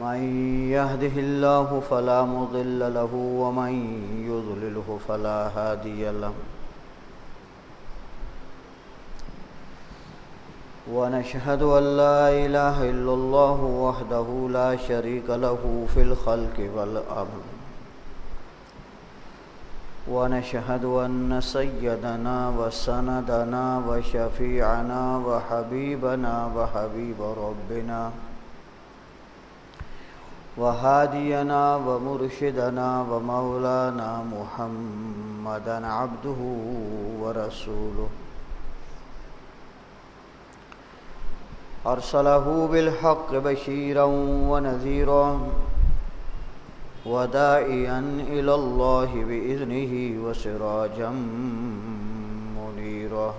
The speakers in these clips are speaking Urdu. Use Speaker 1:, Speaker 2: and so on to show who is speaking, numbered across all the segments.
Speaker 1: من يهده الله فلا مضل له ومن يضلله فلا هادي له. ونشهد أن لا إله إلا الله وحده لا شريك له في الخلق والأمر. ونشهد أن سيدنا وسندنا وشفيعنا وحبيبنا وحبيب ربنا وحبيب ربنا وهادينا ومرشدنا ومولانا محمدا عبده ورسوله. أرسله بالحق بشيرا ونذيرا وداعيا إلى الله بإذنه وسراجا منيرا.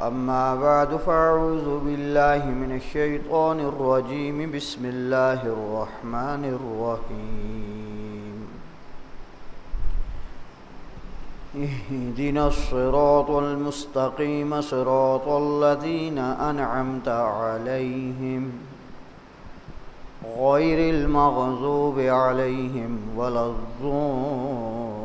Speaker 1: أما بعد فأعوذ بالله من الشيطان الرجيم. بسم الله الرحمن الرحيم. اهدنا الصراط المستقيم صراط الذين أنعمت عليهم غير المغضوب عليهم ولا الضالين.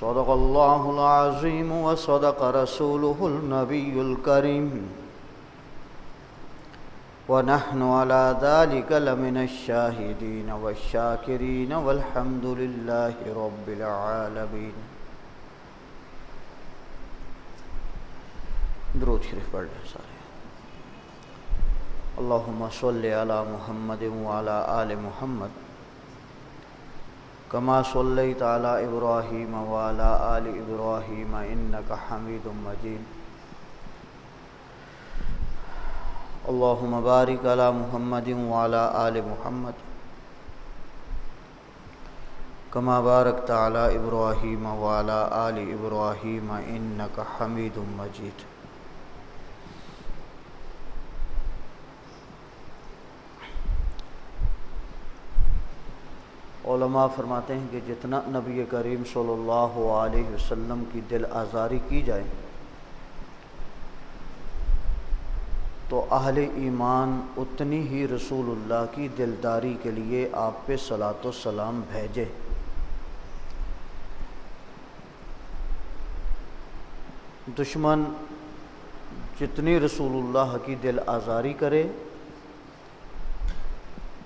Speaker 1: صدق الله العظيم وصدق رسوله النبي الكريم ونحن على ذلك لمن الشاهدين والشاكرين والحمد لله رب العالمين درود شریف پڑھ لیں سارے. اللہم صلی علی محمد وعلی آل محمد. کما صلیت علی ابراہیم وعلی آل ابراہیم انکا حمید مجید اللہم بارک علی محمد وعلی آل محمد. کما بارکت علی ابراہیم وعلی آل ابراہیم انکا حمید مجید علماء فرماتے ہیں کہ جتنا نبی کریم صلی اللہ علیہ وسلم کی دل آزاری کی جائے، تو اہل ایمان اتنی ہی رسول اللہ کی دلداری کے لیے آپ پہ صلاۃ و سلام بھیجے۔ دشمن جتنی رسول اللہ کی دل آزاری کرے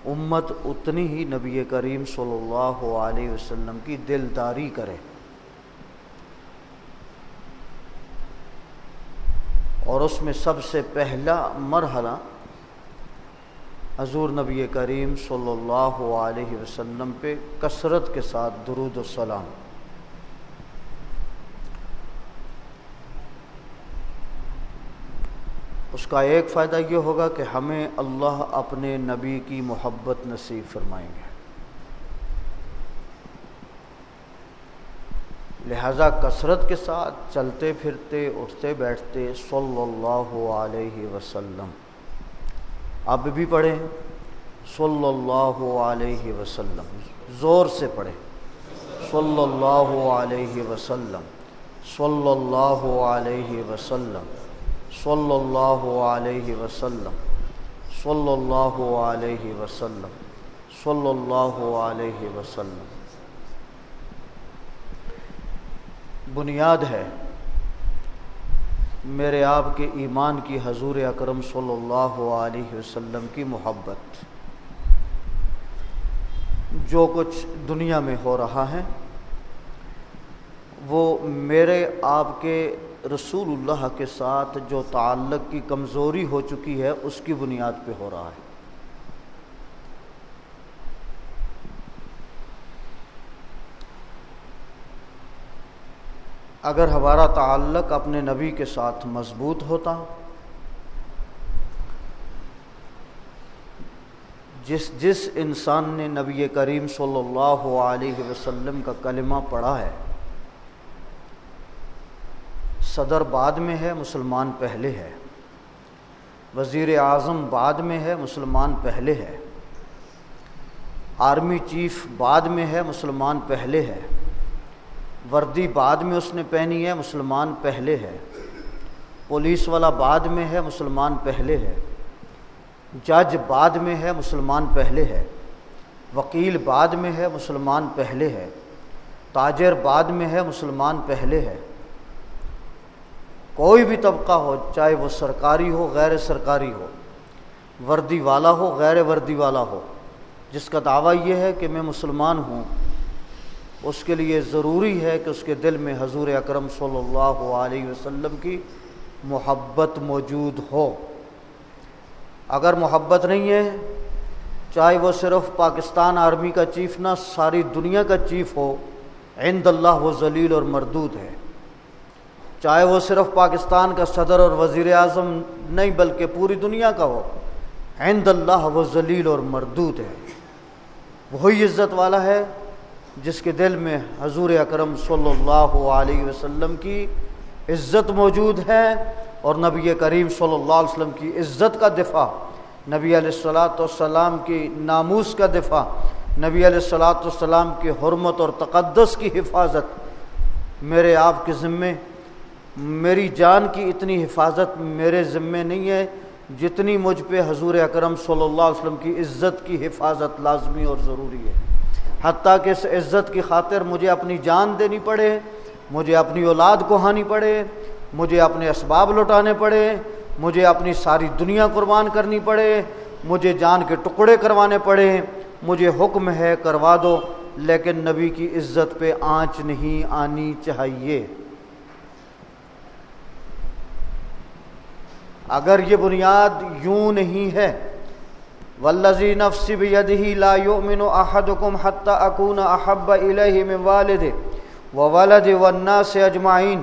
Speaker 1: امت اتنی ہی نبی کریم صلی اللہ علیہ وسلم کی دلداری کرے۔ اور اس میں سب سے پہلا مرحلہ حضور نبی کریم صلی اللہ علیہ وسلم پہ کثرت کے ساتھ درود السلام اس کا ایک فائدہ یہ ہوگا کہ ہمیں اللہ اپنے نبی کی محبت نصیب فرمائیں گے۔ لہذا کثرت کے ساتھ چلتے پھرتے، اٹھتے بیٹھتے صلی اللہ علیہ وسلم۔ اب بھی پڑھیں۔ صلی اللہ علیہ وسلم۔ زور سے پڑھیں۔ صلی اللہ علیہ وسلم۔ صلی اللہ علیہ وسلم۔ صلی اللہ علیہ وسلم. صلی اللہ علیہ وسلم. صلی اللہ علیہ وسلم. بنیاد ہے میرے آپ کے ایمان کی حضور اکرم صلی اللہ علیہ وسلم کی محبت. جو کچھ دنیا میں ہو رہا ہے وہ میرے آپ کے رسول اللہ کے ساتھ جو تعلق کی کمزوری ہو چکی ہے، اس کی بنیاد پہ ہو رہا ہے۔ اگر ہمارا تعلق اپنے نبی کے ساتھ مضبوط ہوتا، جس جس انسان نے نبی کریم صلی اللہ علیہ وسلم کا کلمہ پڑھا ہے صدر بعد میں ہے، مسلمان پہلے ہے۔ وزیر اعظم بعد میں ہے، مسلمان پہلے ہے۔ آرمی چیف بعد میں ہے، مسلمان پہلے ہے۔ وردی بعد میں اس نے پہنی ہے، مسلمان پہلے ہے۔ پولیس والا بعد میں ہے، مسلمان پہلے ہے۔ جج بعد میں ہے، مسلمان پہلے ہے۔ وکیل بعد میں ہے، مسلمان پہلے ہے۔ تاجر بعد میں ہے، مسلمان پہلے ہے۔ کوئی بھی طبقہ ہو، چاہے وہ سرکاری ہو، غیر سرکاری ہو، وردی والا ہو، غیر وردی والا ہو، جس کا دعویٰ یہ ہے کہ میں مسلمان ہوں، اس کے لیے ضروری ہے کہ اس کے دل میں حضور اکرم صلی اللہ علیہ وسلم کی محبت موجود ہو۔ اگر محبت نہیں ہے، چاہے وہ صرف پاکستان آرمی کا چیف نہ، ساری دنیا کا چیف ہو، عند اللہ وہ ذلیل اور مردود ہے۔ چاہے وہ صرف پاکستان کا صدر اور وزیر اعظم نہیں بلکہ پوری دنیا کا ہو، عند اللہ وہ ذلیل اور مردود ہے۔ وہی عزت والا ہے جس کے دل میں حضور اکرم صلی اللہ علیہ وسلم کی عزت موجود ہے اور نبی کریم صلی اللہ علیہ وسلم کی عزت کا دفاع، نبی علیہ السلاۃ والسلام کی ناموس کا دفاع، نبی علیہ السلاۃ والسلام کی حرمت اور تقدس کی حفاظت۔ میرے آپ کے ذمے میری جان کی اتنی حفاظت میرے ذمے نہیں ہے جتنی مجھ پہ حضور اکرم صلی اللہ علیہ وسلم کی عزت کی حفاظت لازمی اور ضروری ہے۔ حتیٰ کہ اس عزت کی خاطر مجھے اپنی جان دینی پڑے، مجھے اپنی اولاد کو ہانی پڑے، مجھے اپنے اسباب لوٹانے پڑے، مجھے اپنی ساری دنیا قربان کرنی پڑے، مجھے جان کے ٹکڑے کروانے پڑے، مجھے حکم ہے کروا دو، لیکن نبی کی عزت پہ آنچ نہیں آنی چاہیے۔ اگر یہ بنیاد یوں نہیں ہے، والذی نفسی بیدہی لا یؤمن احدکم حتی اکون احب الیہ من والد وولد والناس اجمعین۔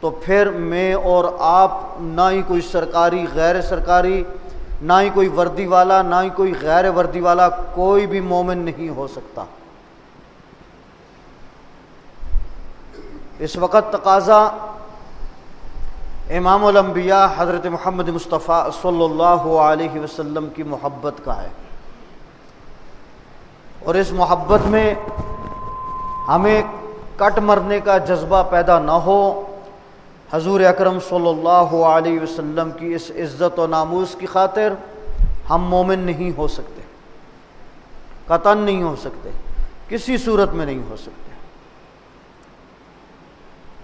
Speaker 1: تو پھر میں اور آپ نہ ہی کوئی سرکاری، غیر سرکاری، نہ ہی کوئی وردی والا، نہ ہی کوئی غیر وردی والا کوئی بھی مومن نہیں ہو سکتا۔ اس وقت تقاضا امام الانبیاء حضرت محمد مصطفیٰ صلی اللہ علیہ وسلم کی محبت کا ہے۔ اور اس محبت میں ہمیں کٹ مرنے کا جذبہ پیدا نہ ہو، حضور اکرم صلی اللہ علیہ وسلم کی اس عزت و ناموس کی خاطر ہم مومن نہیں ہو سکتے، قطن نہیں ہو سکتے، کسی صورت میں نہیں ہو سکتے۔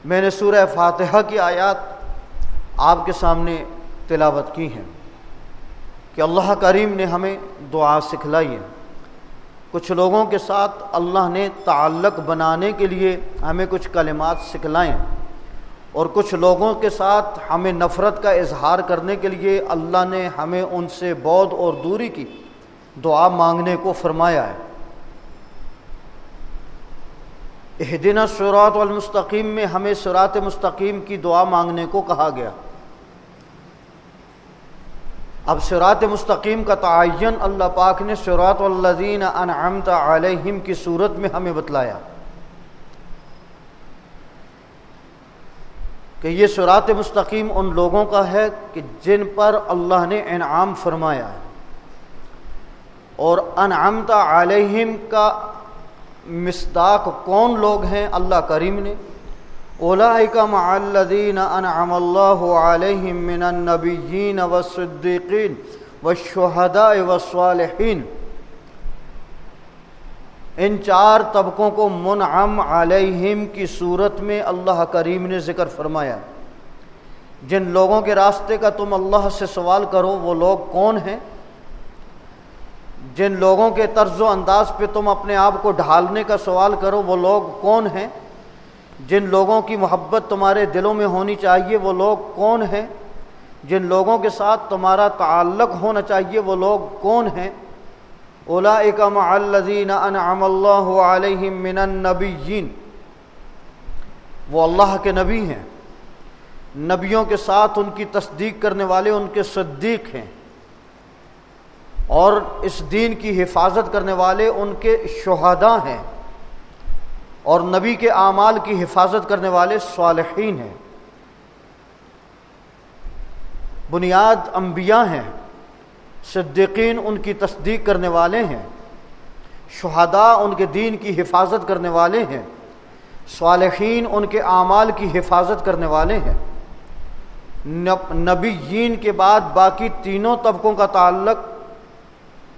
Speaker 1: میں نے سورہ فاتحہ کی آیات آپ کے سامنے تلاوت کی ہیں کہ اللہ کریم نے ہمیں دعا سکھلائی ہے کچھ لوگوں کے ساتھ اللہ نے تعلق بنانے کے لیے ہمیں کچھ کلمات سکھلائیں اور کچھ لوگوں کے ساتھ ہمیں نفرت کا اظہار کرنے کے لیے اللہ نے ہمیں ان سے بود اور دوری کی دعا مانگنے کو فرمایا ہے۔ اہدینہ سرات والمستقیم میں ہمیں سرات مستقیم کی دعا مانگنے کو کہا گیا۔ اب سرات مستقیم کا تعین اللہ پاک نے سرات الدین انعمت علیہم کی صورت میں ہمیں بتلایا کہ یہ سرات مستقیم ان لوگوں کا ہے کہ جن پر اللہ نے انعام فرمایا ہے اور انعمت علیہم کا مصداق کون لوگ ہیں؟ اللہ کریم نے اولئک مع الذین انعم اللہ علیہم من النبیین والصدیقین والشہداء والصالحین ان چار طبقوں کو منعم علیہم کی صورت میں اللہ کریم نے ذکر فرمایا جن لوگوں کے راستے کا تم اللہ سے سوال کرو، وہ لوگ کون ہیں؟ جن لوگوں کے طرز و انداز پہ تم اپنے آپ کو ڈھالنے کا سوال کرو، وہ لوگ کون ہیں؟ جن لوگوں کی محبت تمہارے دلوں میں ہونی چاہیے وہ لوگ کون ہیں؟ جن لوگوں کے ساتھ تمہارا تعلق ہونا چاہیے وہ لوگ کون ہیں؟ اولا مع الذین انعم اللہ علیہم من النبیین، وہ اللہ کے نبی ہیں۔ نبیوں کے ساتھ ان کی تصدیق کرنے والے ان کے صدیق ہیں۔ اور اس دین کی حفاظت کرنے والے ان کے شہداء ہیں۔ اور نبی کے اعمال کی حفاظت کرنے والے صالحین ہیں۔ بنیاد انبیاء ہیں، صدیقین ان کی تصدیق کرنے والے ہیں، شہداء ان کے دین کی حفاظت کرنے والے ہیں، صالحین ان کے اعمال کی حفاظت کرنے والے ہیں۔ نبیین کے بعد باقی تینوں طبقوں کا تعلق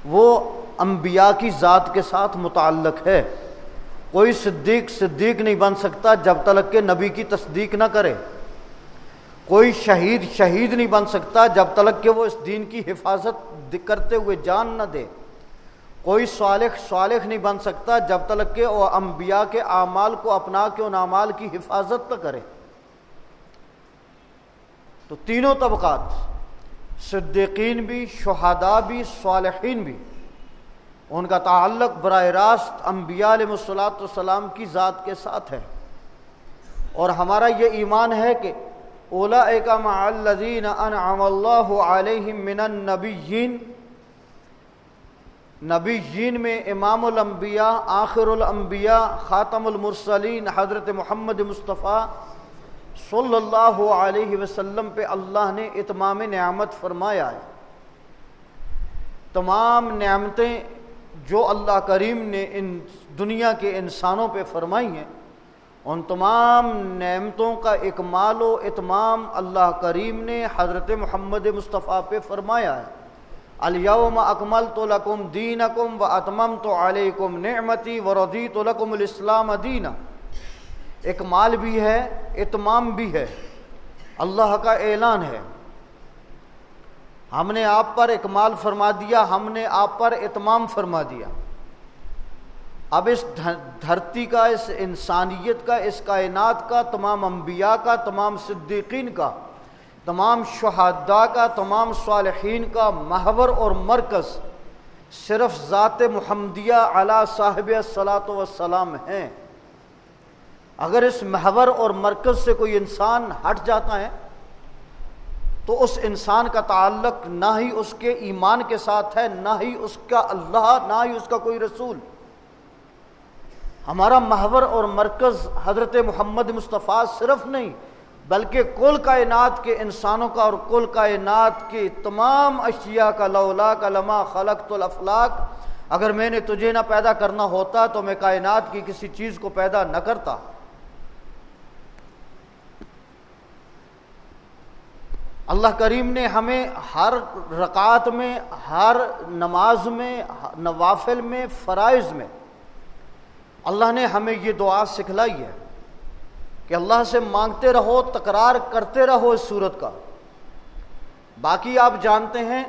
Speaker 1: وہ انبیاء کی ذات کے ساتھ متعلق ہے۔ کوئی صدیق صدیق نہیں بن سکتا جب تلک کہ نبی کی تصدیق نہ کرے۔ کوئی شہید شہید نہیں بن سکتا جب تلک کہ وہ اس دین کی حفاظت کرتے ہوئے جان نہ دے۔ کوئی صالح صالح نہیں بن سکتا جب تلک کہ وہ انبیاء کے اعمال کو اپنا کے ان اعمال کی حفاظت نہ کرے۔ تو تینوں طبقات، صدیقین بھی، شہداء بھی، صالحین بھی ان کا تعلق براہ راست انبیاء علیہ السلاۃ والسلام کی ذات کے ساتھ ہے۔ اور ہمارا یہ ایمان ہے کہ اولا الذین انعم اللہ علیہم من النبیین، نبیین میں امام الانبیاء، آخر الانبیاء، خاتم المرسلین، حضرت محمد مصطفیٰ صلی اللہ علیہ وسلم پہ اللہ نے اتمام نعمت فرمایا ہے۔ تمام نعمتیں جو اللہ کریم نے ان دنیا کے انسانوں پہ فرمائی ہیں، ان تمام نعمتوں کا اکمال و اتمام اللہ کریم نے حضرت محمد مصطفیٰ پہ فرمایا ہے۔ الیوم اکمل تو لکم دین اکم و اتمم تو علیکم نعمتی و ردی تو لکم الاسلام دینا۔ اکمال بھی ہے، اتمام بھی ہے۔ اللہ کا اعلان ہے۔ ہم نے آپ پر اکمال فرما دیا، ہم نے آپ پر اتمام فرما دیا۔ اب اس دھرتی کا، اس انسانیت کا، اس کائنات کا، تمام انبیاء کا، تمام صدیقین کا، تمام شہداء کا، تمام صالحین کا محور اور مرکز صرف ذات محمدیہ علی صاحب صلاۃ وسلام ہیں۔ اگر اس محور اور مرکز سے کوئی انسان ہٹ جاتا ہے تو اس انسان کا تعلق نہ ہی اس کے ایمان کے ساتھ ہے، نہ ہی اس کا اللہ، نہ ہی اس کا کوئی رسول۔ ہمارا محور اور مرکز حضرت محمد مصطفیٰ صرف نہیں، بلکہ کل کائنات کے انسانوں کا اور کل کائنات کے تمام اشیاء کا لولا کا لما خلق الافلاق۔ اگر میں نے تجھے نہ پیدا کرنا ہوتا تو میں کائنات کی کسی چیز کو پیدا نہ کرتا۔ اللہ کریم نے ہمیں ہر رکعت میں، ہر نماز میں، نوافل میں، فرائض میں اللہ نے ہمیں یہ دعا سکھلائی ہے کہ اللہ سے مانگتے رہو، تکرار کرتے رہو اس صورت کا۔ باقی آپ جانتے ہیں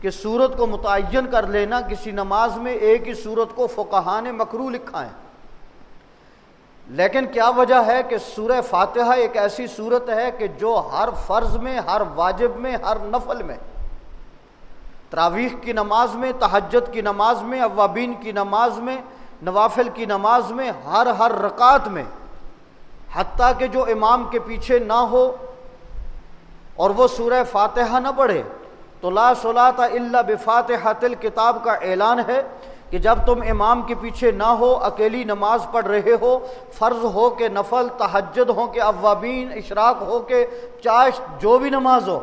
Speaker 1: کہ سورت کو متعین کر لینا، کسی نماز میں ایک ہی سورت کو فقہ نے مکرو لکھا ہے۔ لیکن کیا وجہ ہے کہ سورہ فاتحہ ایک ایسی صورت ہے کہ جو ہر فرض میں، ہر واجب میں، ہر نفل میں، تراویح کی نماز میں تحجد کی نماز میں، اوابین کی نماز میں، نوافل کی نماز میں، ہر ہر رکعت میں، حتیٰ کہ جو امام کے پیچھے نہ ہو اور وہ سورہ فاتحہ نہ پڑھے، تو لا صلاۃ اللہ بفاتحہ تل کتاب کا اعلان ہے کہ جب تم امام کے پیچھے نہ ہو، اکیلی نماز پڑھ رہے ہو، فرض ہو کہ نفل تحجد ہو کہ اوابین، اشراق ہو کہ چاش جو بھی نماز ہو،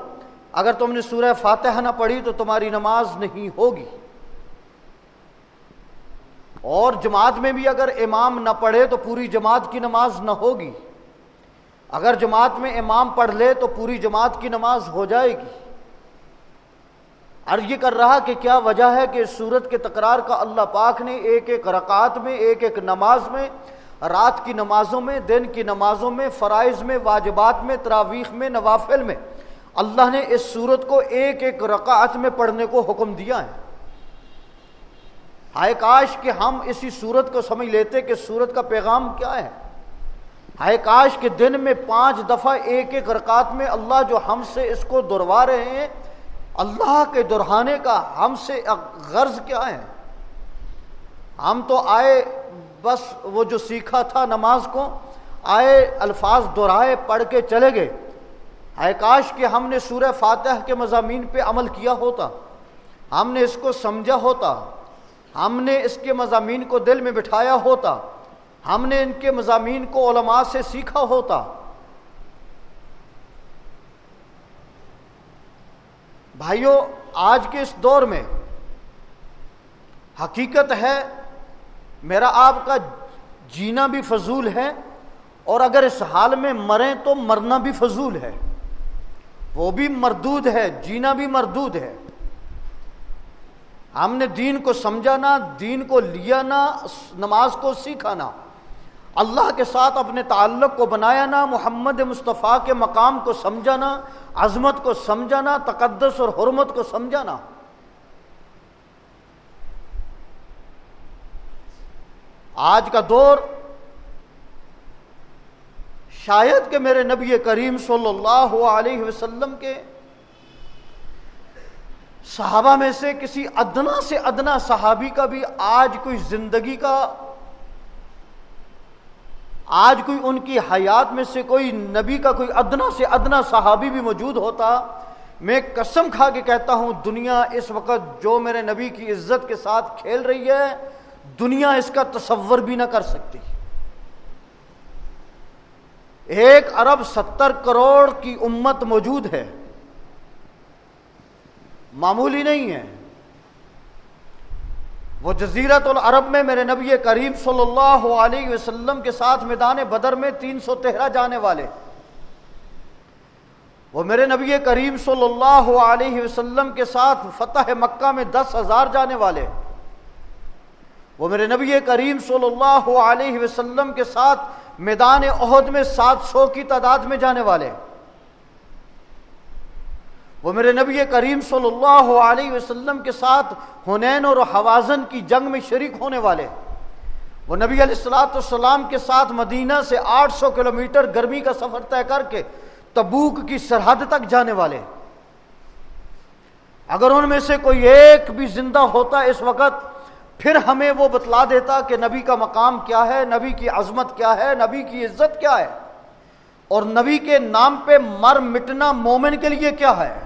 Speaker 1: اگر تم نے سورہ فاتحہ نہ پڑھی تو تمہاری نماز نہیں ہوگی۔ اور جماعت میں بھی اگر امام نہ پڑھے تو پوری جماعت کی نماز نہ ہوگی۔ اگر جماعت میں امام پڑھ لے تو پوری جماعت کی نماز ہو جائے گی۔ عرض یہ کر رہا کہ کیا وجہ ہے کہ سورت کے تکرار کا اللہ پاک نے ایک ایک رکعت میں، ایک ایک نماز میں، رات کی نمازوں میں، دن کی نمازوں میں، فرائض میں، واجبات میں تراویخ میں، نوافل میں اللہ نے اس سورت کو ایک ایک رکعت میں پڑھنے کو حکم دیا ہے۔ ہائے کاش کہ ہم اسی سورت کو سمجھ لیتے کہ سورت کا پیغام کیا ہے۔ ہائے کاش کہ دن میں پانچ دفعہ ایک ایک رکعت میں اللہ جو ہم سے اس کو دوروا رہے ہیں اللہ کے دہرانے کا ہم سے غرض کیا ہے؟ ہم تو آئے بس وہ جو سیکھا تھا نماز کو، آئے الفاظ دہرائے، پڑھ کے چلے گئے۔ آئے کاش کہ ہم نے سورہ فاتح کے مضامین پہ عمل کیا ہوتا۔ ہم نے اس کو سمجھا ہوتا۔ ہم نے اس کے مضامین کو دل میں بٹھایا ہوتا۔ ہم نے ان کے مضامین کو علماء سے سیکھا ہوتا۔ بھائیوں آج کے اس دور میں حقیقت ہے، میرا آپ کا جینا بھی فضول ہے، اور اگر اس حال میں مریں تو مرنا بھی فضول ہے۔ وہ بھی مردود ہے، جینا بھی مردود ہے۔ ہم نے دین کو سمجھا نہ دین کو لیا نہ نماز کو سیکھا نہ اللہ کے ساتھ اپنے تعلق کو بنایا نہ محمد مصطفیٰ کے مقام کو سمجھانا۔ عظمت کو سمجھانا، تقدس اور حرمت کو سمجھانا۔ آج کا دور شاید کہ میرے نبی کریم صلی اللہ علیہ وسلم کے صحابہ میں سے کسی ادنا سے ادنا صحابی کا بھی آج کوئی زندگی کا آج کوئی ان کی حیات میں سے کوئی نبی کا کوئی ادنا سے ادنا صحابی بھی موجود ہوتا، میں قسم کھا کے کہتا ہوں، دنیا اس وقت جو میرے نبی کی عزت کے ساتھ کھیل رہی ہے، دنیا اس کا تصور بھی نہ کر سکتی۔ ایک ارب ستر کروڑ کی امت موجود ہے۔ معمولی نہیں ہے۔ وہ جزیرت العرب میں میرے نبی کریم صلی اللہ علیہ وسلم کے ساتھ میدان بدر میں تین سو تیرہ جانے والے۔ وہ میرے نبی کریم صلی اللہ علیہ وسلم کے ساتھ فتح مکہ میں دس ہزار جانے والے۔ وہ میرے نبی کریم صلی اللہ علیہ وسلم کے ساتھ میدان عہد میں سات سو کی تعداد میں جانے والے۔ وہ میرے نبی کریم صلی اللہ علیہ وسلم کے ساتھ ہنین اور حوازن کی جنگ میں شریک ہونے والے وہ نبی علیہ السلاۃ والسلام کے ساتھ مدینہ سے آٹھ سو کلومیٹر گرمی کا سفر طے کر کے تبوک کی سرحد تک جانے والے اگر ان میں سے کوئی ایک بھی زندہ ہوتا اس وقت، پھر ہمیں وہ بتلا دیتا کہ نبی کا مقام کیا ہے، نبی کی عظمت کیا ہے، نبی کی عزت کیا ہے۔ اور نبی کے نام پہ مر مٹنا مومن کے لیے کیا ہے؟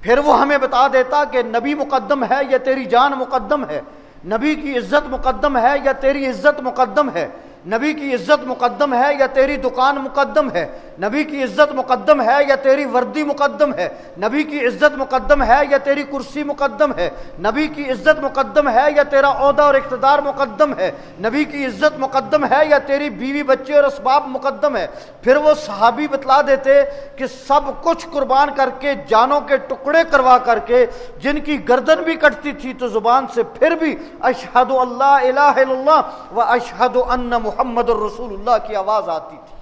Speaker 1: پھر وہ ہمیں بتا دیتا کہ نبی مقدم ہے یا تیری جان مقدم ہے؟ نبی کی عزت مقدم ہے یا تیری عزت مقدم ہے؟ نبی کی عزت مقدم ہے یا تیری دکان مقدم ہے؟ نبی کی عزت مقدم ہے یا تیری وردی مقدم ہے؟ نبی کی عزت مقدم ہے یا تیری کرسی مقدم ہے؟ نبی کی عزت مقدم ہے یا تیرا عہدہ اور اقتدار مقدم ہے؟ نبی کی عزت مقدم ہے یا تیری بیوی بچے اور اسباب مقدم ہے؟ پھر وہ صحابی بتلا دیتے کہ سب کچھ قربان کر کے، جانوں کے ٹکڑے کروا کر کے، جن کی گردن بھی کٹتی تھی تو زبان سے پھر بھی اشہد اللہ الہ الا اللہ و اشہد ان محمد محمد الرسول اللہ کی آواز آتی تھی۔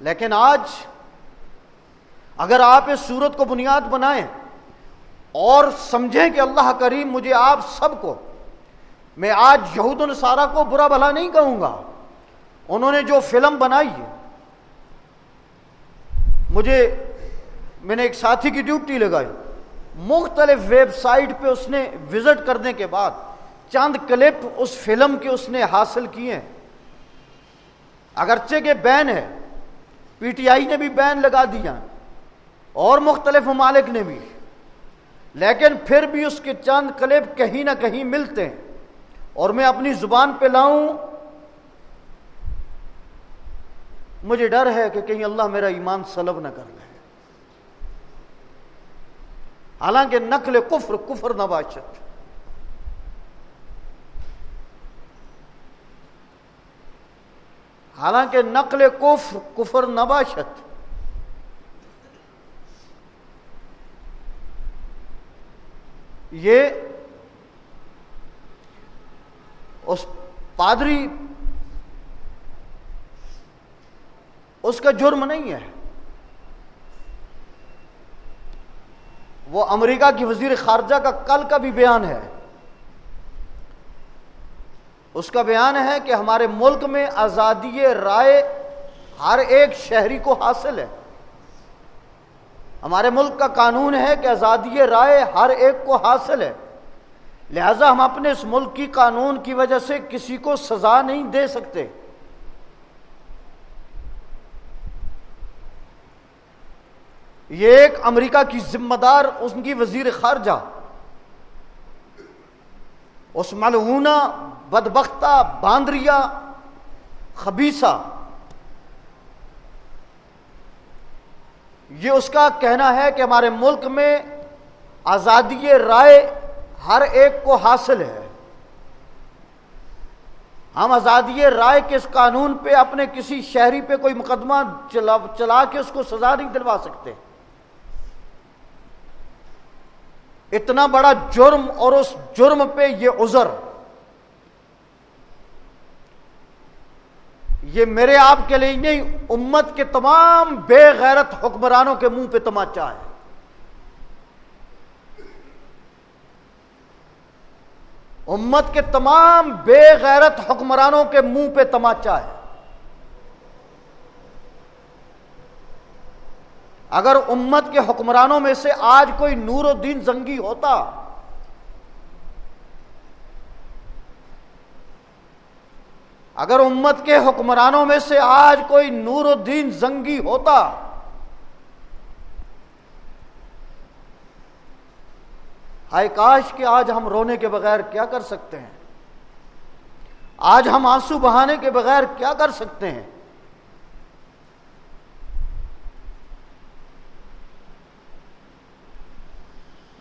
Speaker 1: لیکن آج اگر آپ اس صورت کو بنیاد بنائیں اور سمجھیں کہ اللہ کریم مجھے آپ سب کو، میں آج یہود السارا کو برا بھلا نہیں کہوں گا۔ انہوں نے جو فلم بنائی ہے، مجھے، میں نے ایک ساتھی کی ڈیوٹی لگائی۔ مختلف ویب سائٹ پہ اس نے وزٹ کرنے کے بعد چند کلپ اس فلم کے اس نے حاصل کیے اگرچہ کے بین ہے، پی ٹی آئی نے بھی بین لگا دیا اور مختلف ممالک نے بھی۔ لیکن پھر بھی اس کے چند کلپ کہیں نہ کہیں ملتے ہیں۔ اور میں اپنی زبان پہ لاؤں، مجھے ڈر ہے کہ کہیں اللہ میرا ایمان سلب نہ کر لے۔ حالانکہ نقل کفر کفر نباشت حالانکہ نقل کفر کفر نباشت۔ یہ اس پادری، اس کا جرم نہیں ہے۔ وہ امریکہ کی وزیر خارجہ کا کل کا بھی بیان ہے۔ اس کا بیان ہے کہ ہمارے ملک میں آزادی رائے ہر ایک شہری کو حاصل ہے۔ ہمارے ملک کا قانون ہے کہ آزادی رائے ہر ایک کو حاصل ہے۔ لہذا ہم اپنے اس ملک کی قانون کی وجہ سے کسی کو سزا نہیں دے سکتے۔ یہ ایک امریکہ کی ذمہ دار اس کی وزیر خارجہ اس ملعونہ، بدبختہ باندریا خبیصہ۔ یہ اس کا کہنا ہے کہ ہمارے ملک میں آزادی رائے ہر ایک کو حاصل ہے۔ ہم آزادی رائے کے اس قانون پہ، اپنے کسی شہری پہ کوئی مقدمہ چلا چلا کے اس کو سزا نہیں دلوا سکتے۔ اتنا بڑا جرم اور اس جرم پہ یہ عذر۔ یہ میرے آپ کے لیے نہیں، امت کے تمام بے غیرت حکمرانوں کے منہ پہ تماچا ہے۔ امت کے تمام بے غیرت حکمرانوں کے منہ پہ تماچا ہے۔ اگر امت کے حکمرانوں میں سے آج کوئی نور الدین زنگی ہوتا اگر امت کے حکمرانوں میں سے آج کوئی نور الدین زنگی ہوتا ہائے کاش کہ آج ہم رونے کے بغیر کیا کر سکتے ہیں؟ آج ہم آنسو بہانے کے بغیر کیا کر سکتے ہیں؟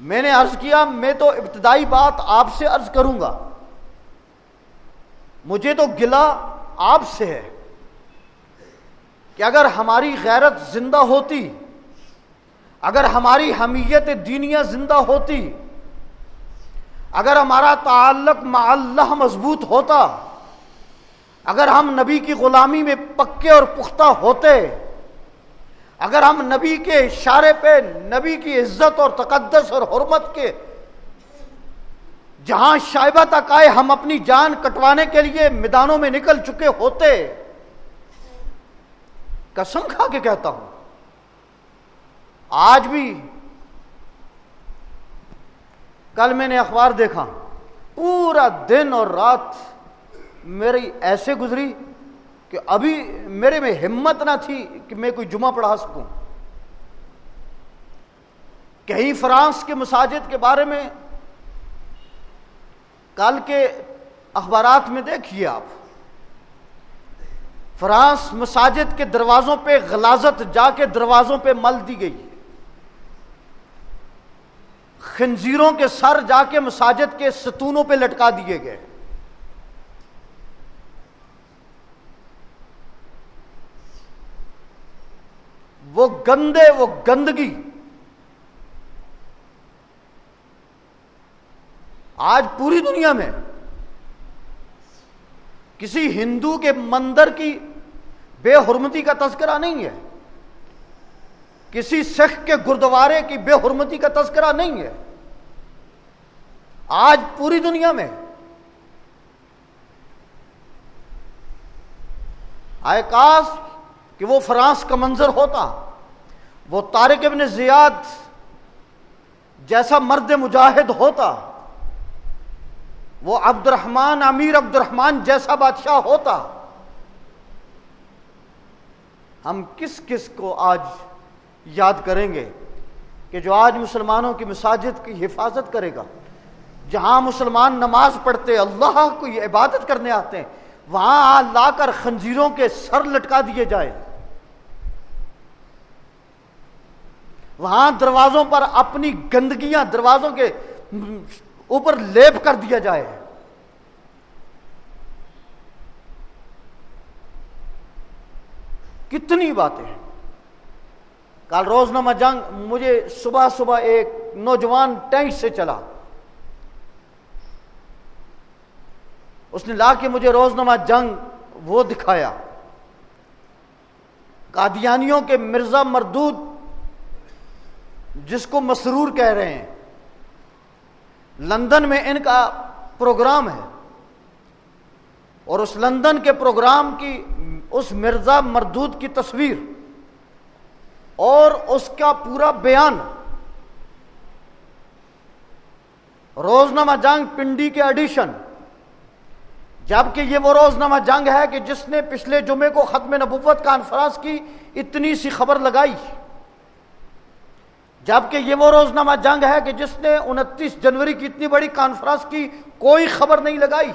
Speaker 1: میں نے عرض کیا، میں تو ابتدائی بات آپ سے عرض کروں گا۔ مجھے تو گلا آپ سے ہے کہ اگر ہماری غیرت زندہ ہوتی، اگر ہماری حمیت دینیا زندہ ہوتی، اگر ہمارا تعلق مع اللہ مضبوط ہوتا، اگر ہم نبی کی غلامی میں پکے اور پختہ ہوتے اگر ہم نبی کے اشارے پہ نبی کی عزت اور تقدس اور حرمت کے جہاں شائبہ تک آئے، ہم اپنی جان کٹوانے کے لیے میدانوں میں نکل چکے ہوتے، قسم کھا کے کہتا ہوں۔ آج بھی کل میں نے اخبار دیکھا، پورا دن اور رات میری ایسے گزری کہ ابھی میرے میں ہمت نہ تھی کہ میں کوئی جمعہ پڑھا سکوں۔ کہیں فرانس کے مساجد کے بارے میں کل کے اخبارات میں دیکھیے آپ۔ فرانس مساجد کے دروازوں پہ غلازت جا کے دروازوں پہ مل دی گئی۔ خنزیروں کے سر جا کے مساجد کے ستونوں پہ لٹکا دیے گئے۔ وہ گندے، وہ گندگی۔ آج پوری دنیا میں کسی ہندو کے مندر کی بے حرمتی کا تذکرہ نہیں ہے۔ کسی سکھ کے گردوارے کی بے حرمتی کا تذکرہ نہیں ہے۔ آج پوری دنیا میں آئے کاش کہ وہ فرانس کا منظر ہوتا۔ وہ تارک ابن زیاد جیسا مرد مجاہد ہوتا، وہ عبد الرحمان امیر عبد الرحمان جیسا بادشاہ ہوتا۔ ہم کس کس کو آج یاد کریں گے کہ جو آج مسلمانوں کی مساجد کی حفاظت کرے گا، جہاں مسلمان نماز پڑھتے، اللہ کو یہ عبادت کرنے آتے ہیں وہاں لا کر خنزیروں کے سر لٹکا دیے جائے۔ وہاں دروازوں پر اپنی گندگیاں دروازوں کے اوپر لیپ کر دیا جائے۔ کتنی باتیں کل روزنامہ جنگ، مجھے صبح صبح ایک نوجوان ٹینک سے چلا۔ اس نے لا کے مجھے روزنامہ جنگ وہ دکھایا۔ قادیانیوں کے مرزا مردود جس کو مسرور کہہ رہے ہیں۔ لندن میں ان کا پروگرام ہے۔ اور اس لندن کے پروگرام کی اس مرزا مردود کی تصویر اور اس کا پورا بیان۔ روزنامہ جنگ پنڈی کے ایڈیشن۔ جبکہ یہ وہ روزنامہ جنگ ہے کہ جس نے پچھلے جمعے کو ختم نبوت کانفرنس کی اتنی سی خبر لگائی۔ جبکہ یہ وہ روزنامہ جنگ ہے کہ جس نے انتیس جنوری کی اتنی بڑی کانفرنس کی کوئی خبر نہیں لگائی۔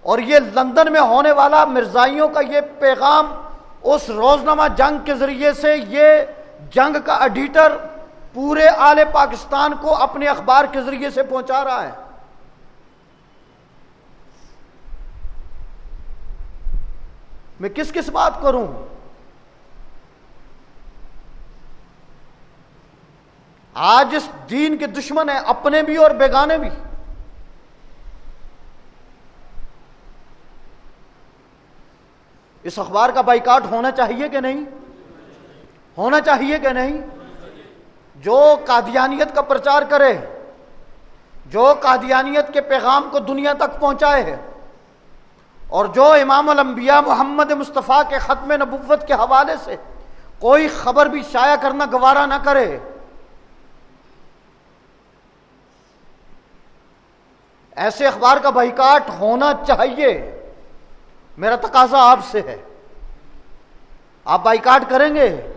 Speaker 1: اور یہ لندن میں ہونے والا مرزائیوں کا یہ پیغام اس روزنامہ جنگ کے ذریعے سے یہ جنگ کا ایڈیٹر پورے آل پاکستان کو اپنے اخبار کے ذریعے سے پہنچا رہا ہے۔ میں کس کس بات کروں آج اس دین کے دشمن ہیں، اپنے بھی اور بیگانے بھی۔ اس اخبار کا بائیکاٹ ہونا چاہیے کہ نہیں؟ ہونا چاہیے کہ نہیں؟ جو قادیانیت کا پرچار کرے، جو قادیانیت کے پیغام کو دنیا تک پہنچائے ہے، اور جو امام الانبیاء محمد مصطفیٰ کے ختم نبوت کے حوالے سے کوئی خبر بھی شائع کرنا گوارا نہ کرے ایسے اخبار کا بائیکاٹ ہونا چاہیے۔ میرا تقاضا آپ سے ہے۔ آپ بائیکاٹ کریں گے؟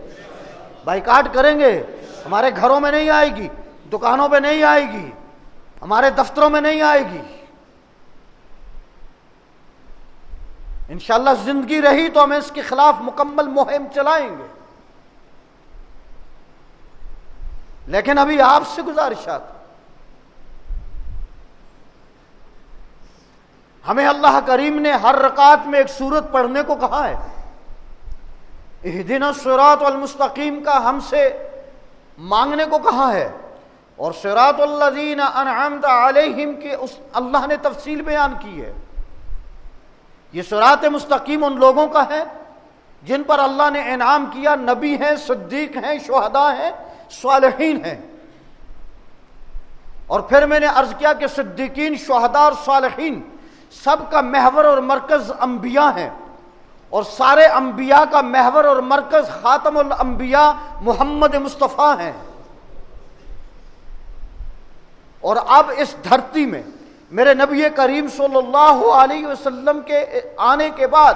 Speaker 1: بائیکاٹ کریں گے؟ ہمارے گھروں میں نہیں آئے گی، دکانوں پہ نہیں آئے گی، ہمارے دفتروں میں نہیں آئے گی۔ انشاءاللہ زندگی رہی تو ہمیں اس کے خلاف مکمل مہم چلائیں گے۔ لیکن ابھی آپ سے گزارشات ہمیں اللہ کریم نے ہر رکعت میں ایک سورت پڑھنے کو کہا ہے۔ دن سورات المستقیم کا ہم سے مانگنے کو کہا ہے۔ اور سورات انعمت علیہم کے اس اللہ نے تفصیل بیان کی ہے۔ یہ سرات مستقیم ان لوگوں کا ہے جن پر اللہ نے انعام کیا۔ نبی ہیں، صدیق ہیں، شہداء ہیں، صالحین ہیں۔ اور پھر میں نے عرض کیا کہ صدیقین، شہداء اور صالحین سب کا محور اور مرکز انبیاء ہیں اور سارے انبیاء کا محور اور مرکز خاتم الانبیاء محمد مصطفیٰ ہیں۔ اور اب اس دھرتی میں میرے نبی کریم صلی اللہ علیہ وسلم کے آنے کے بعد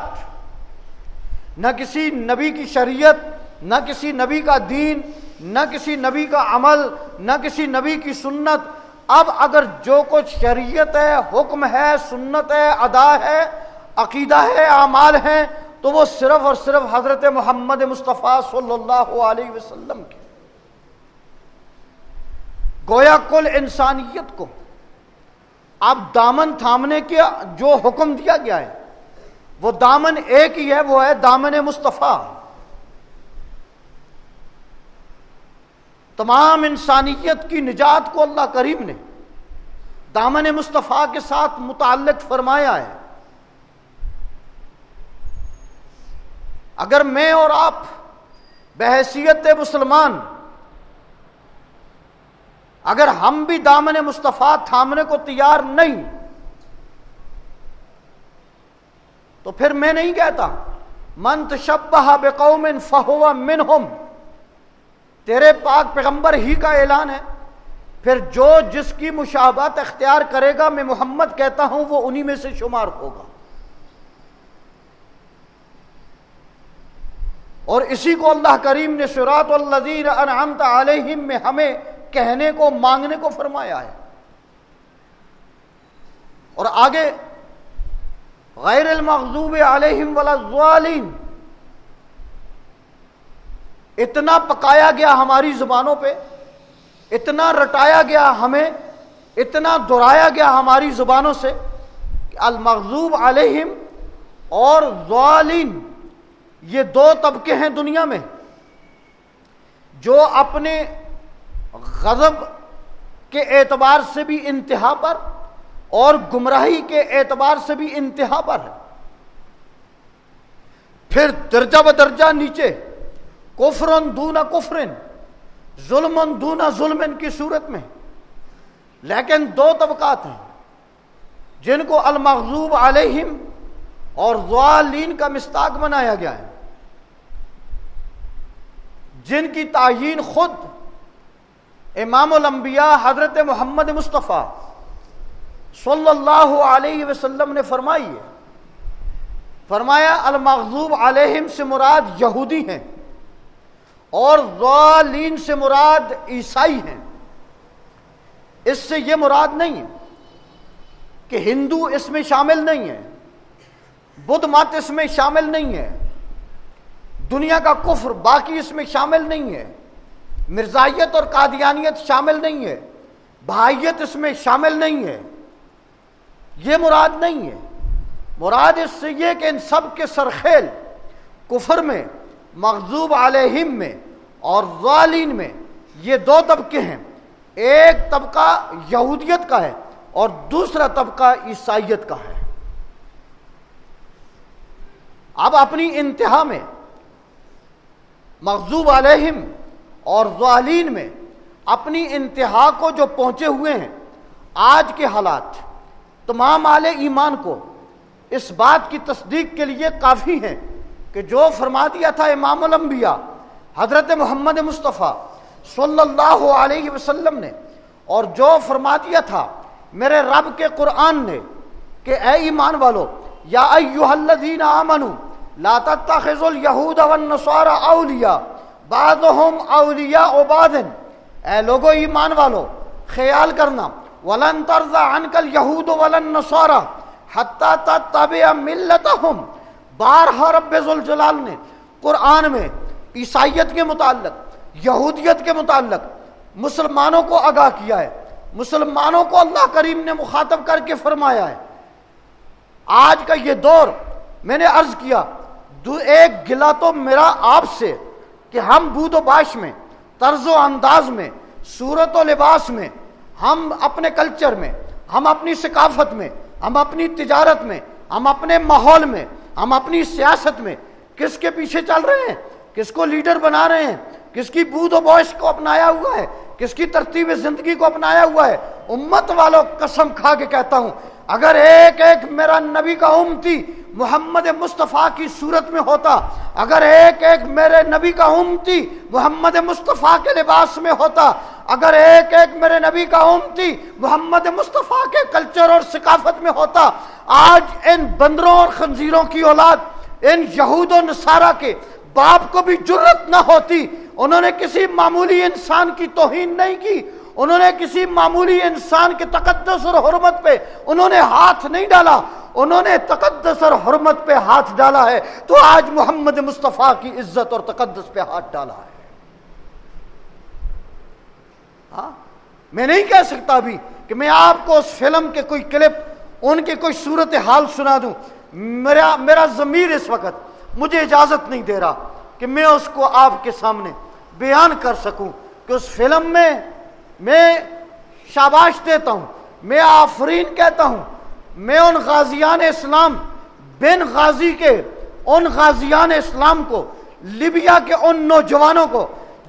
Speaker 1: نہ کسی نبی کی شریعت، نہ کسی نبی کا دین، نہ کسی نبی کا عمل، نہ کسی نبی کی سنت اب اگر جو کچھ شریعت ہے، حکم ہے، سنت ہے، ادا ہے، عقیدہ ہے، اعمال ہیں، تو وہ صرف اور صرف حضرت محمد مصطفیٰ صلی اللہ علیہ وسلم کے۔ گویا کل انسانیت کو اب دامن تھامنے کے جو حکم دیا گیا ہے، وہ دامن ایک ہی ہے، وہ ہے دامن مصطفیٰ۔ تمام انسانیت کی نجات کو اللہ کریم نے دامن مصطفیٰ کے ساتھ متعلق فرمایا ہے۔ اگر میں اور آپ بحثیت مسلمان اگر ہم بھی دامن مصطفیٰ تھامنے کو تیار نہیں، تو پھر میں نہیں کہتا منت شبہ بقوم فہو منہم تیرے پاک پیغمبر ہی کا اعلان ہے۔ پھر جو جس کی مشابات اختیار کرے گا، میں محمد کہتا ہوں، وہ انہی میں سے شمار ہوگا۔ اور اسی کو اللہ کریم نے سرات الزیر انعمت علیہم میں ہمیں کہنے کو، مانگنے کو فرمایا ہے۔ اور آگے، غیر المغضوب علیہم والظالین اتنا پکایا گیا ہماری زبانوں پہ، اتنا رٹایا گیا ہمیں، اتنا دہرایا گیا ہماری زبانوں سے کہ المغضوب علیہم اور ظالین، یہ دو طبقے ہیں دنیا میں، جو اپنے غضب کے اعتبار سے بھی انتہا پر اور گمراہی کے اعتبار سے بھی انتہا پر ہے۔ پھر درجہ بدرجہ نیچے کفرن دونا کفرن ظلم دونا ظلم کی صورت میں۔ لیکن دو طبقات ہیں، جن کو المغضوب علیہم اور ضالین کا مستاق بنایا گیا ہے۔ جن کی تعین خود امام الانبیاء حضرت محمد مصطفیٰ صلی اللہ علیہ وسلم نے فرمائی ہے۔ فرمایا، المغضوب علیہم سے مراد یہودی ہیں۔ اور ضالین سے مراد عیسائی ہیں۔ اس سے یہ مراد نہیں ہے کہ ہندو اس میں شامل نہیں ہے، بدھ مت اس میں شامل نہیں ہے، دنیا کا کفر باقی اس میں شامل نہیں ہے، مرزائیت اور قادیانیت شامل نہیں ہے، بھائیت اس میں شامل نہیں ہے۔ یہ مراد نہیں ہے۔ مراد اس سے یہ کہ ان سب کے سرخیل کفر میں مغزوب علیہم میں اور ظالین میں یہ دو طبقے ہیں۔ ایک طبقہ یہودیت کا ہے اور دوسرا طبقہ عیسائیت کا ہے۔ اب اپنی انتہا میں مغزوب علیہم اور ظالین میں اپنی انتہا کو جو پہنچے ہوئے ہیں، آج کے حالات تمام آل ایمان کو اس بات کی تصدیق کے لیے کافی ہیں کہ جو فرما دیا تھا امام الانبیاء حضرت محمد مصطفیٰ صلی اللہ علیہ وسلم نے اور جو فرما دیا تھا، میرے رب کے قرآن نے، کہ اے ایمان والو، یا ایوہ الذین آمنوا، لا تتخذوا اليہود والنصارى اولیاء بعضهم اولیاء بعضن اے لوگو ایمان والو، خیال کرنا، ولن ترضى عنك اليهود ولن نصارى حتى تتبع ملتهم بارہا رب ذوالجلال نے قرآن میں عیسائیت کے متعلق، یہودیت کے متعلق مسلمانوں کو آگاہ کیا ہے۔ مسلمانوں کو اللہ کریم نے مخاطب کر کے فرمایا ہے۔ آج کا یہ دور میں نے عرض کیا ایک گلا تو میرا آپ سے کہ ہم بود و باش میں، طرز و انداز میں، صورت و لباس میں، ہم اپنے کلچر میں، ہم اپنی ثقافت میں، ہم اپنی تجارت میں، ہم اپنے ماحول میں، ہم اپنی سیاست میں، کس کے پیچھے چل رہے ہیں؟ کس کو لیڈر بنا رہے ہیں؟ کس کی بود و بوش کو اپنایا ہوا ہے؟ کس کی ترتیب زندگی کو اپنایا ہوا ہے؟ امت والوں قسم کھا کے کہتا ہوں، اگر ایک ایک میرا نبی کا امتی محمد مصطفیٰ کی صورت میں ہوتا، اگر ایک ایک میرے نبی کا امتی محمد مصطفیٰ کے لباس میں ہوتا، اگر ایک ایک میرے نبی کا امتی محمد مصطفیٰ کے کلچر اور ثقافت میں ہوتا، آج ان بندروں اور خنزیروں کی اولاد، ان یہود و نصارہ کے باپ کو بھی جرت نہ ہوتی۔ انہوں نے کسی معمولی انسان کی توہین نہیں کی۔ انہوں نے کسی معمولی انسان کے تقدس اور حرمت پہ انہوں نے ہاتھ نہیں ڈالا۔ انہوں نے تقدس اور حرمت پہ ہاتھ ڈالا ہے۔ تو آج محمد مصطفیٰ کی عزت اور تقدس پہ ہاتھ ڈالا ہے۔ ہاں؟ میں نہیں کہہ سکتا ابھی کہ میں آپ کو اس فلم کے کوئی کلپ، ان کی کوئی صورت حال سنا دوں۔ میرا میرا ضمیر اس وقت مجھے اجازت نہیں دے رہا کہ میں اس کو آپ کے سامنے بیان کر سکوں کہ اس فلم میں میں شاباش دیتا ہوں، میں آفرین کہتا ہوں، میں ان غازیان اسلام، بن غازی کے ان غازیان اسلام کو، لیبیا کے ان نوجوانوں کو،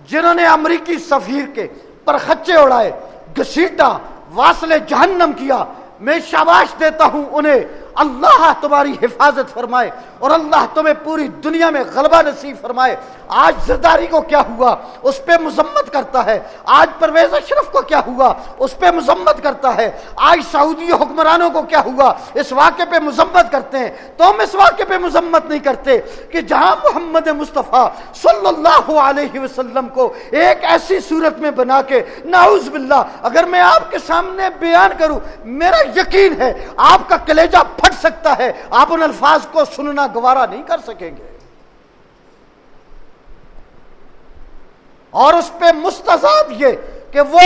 Speaker 1: جنہوں نے امریکی سفیر کے پر خچے اڑائے گسیٹا واصل جہنم کیا، میں شاباش دیتا ہوں انہیں اللہ تمہاری حفاظت فرمائے اور اللہ تمہیں پوری دنیا میں غلبہ نصیب فرمائے۔ آج زرداری کو کیا ہوا؟ اس پہ مذمت کرتا ہے۔ آج پرویز اشرف کو کیا ہوا؟ اس پہ مذمت کرتا ہے۔ آج سعودی حکمرانوں کو کیا ہوا؟ اس واقعے پہ مذمت کرتے ہیں۔ تم اس واقعے پہ مذمت نہیں کرتے کہ جہاں محمد مصطفیٰ صلی اللہ علیہ وسلم کو ایک ایسی صورت میں بنا کے، نعوذ باللہ، اگر میں آپ کے سامنے بیان کروں، میرا یقین ہے، آپ کا کلیجہ پھٹ سکتا ہے۔ آپ ان الفاظ کو سننا گوارا نہیں کر سکیں گے۔ اور اس پہ مستضاد یہ کہ وہ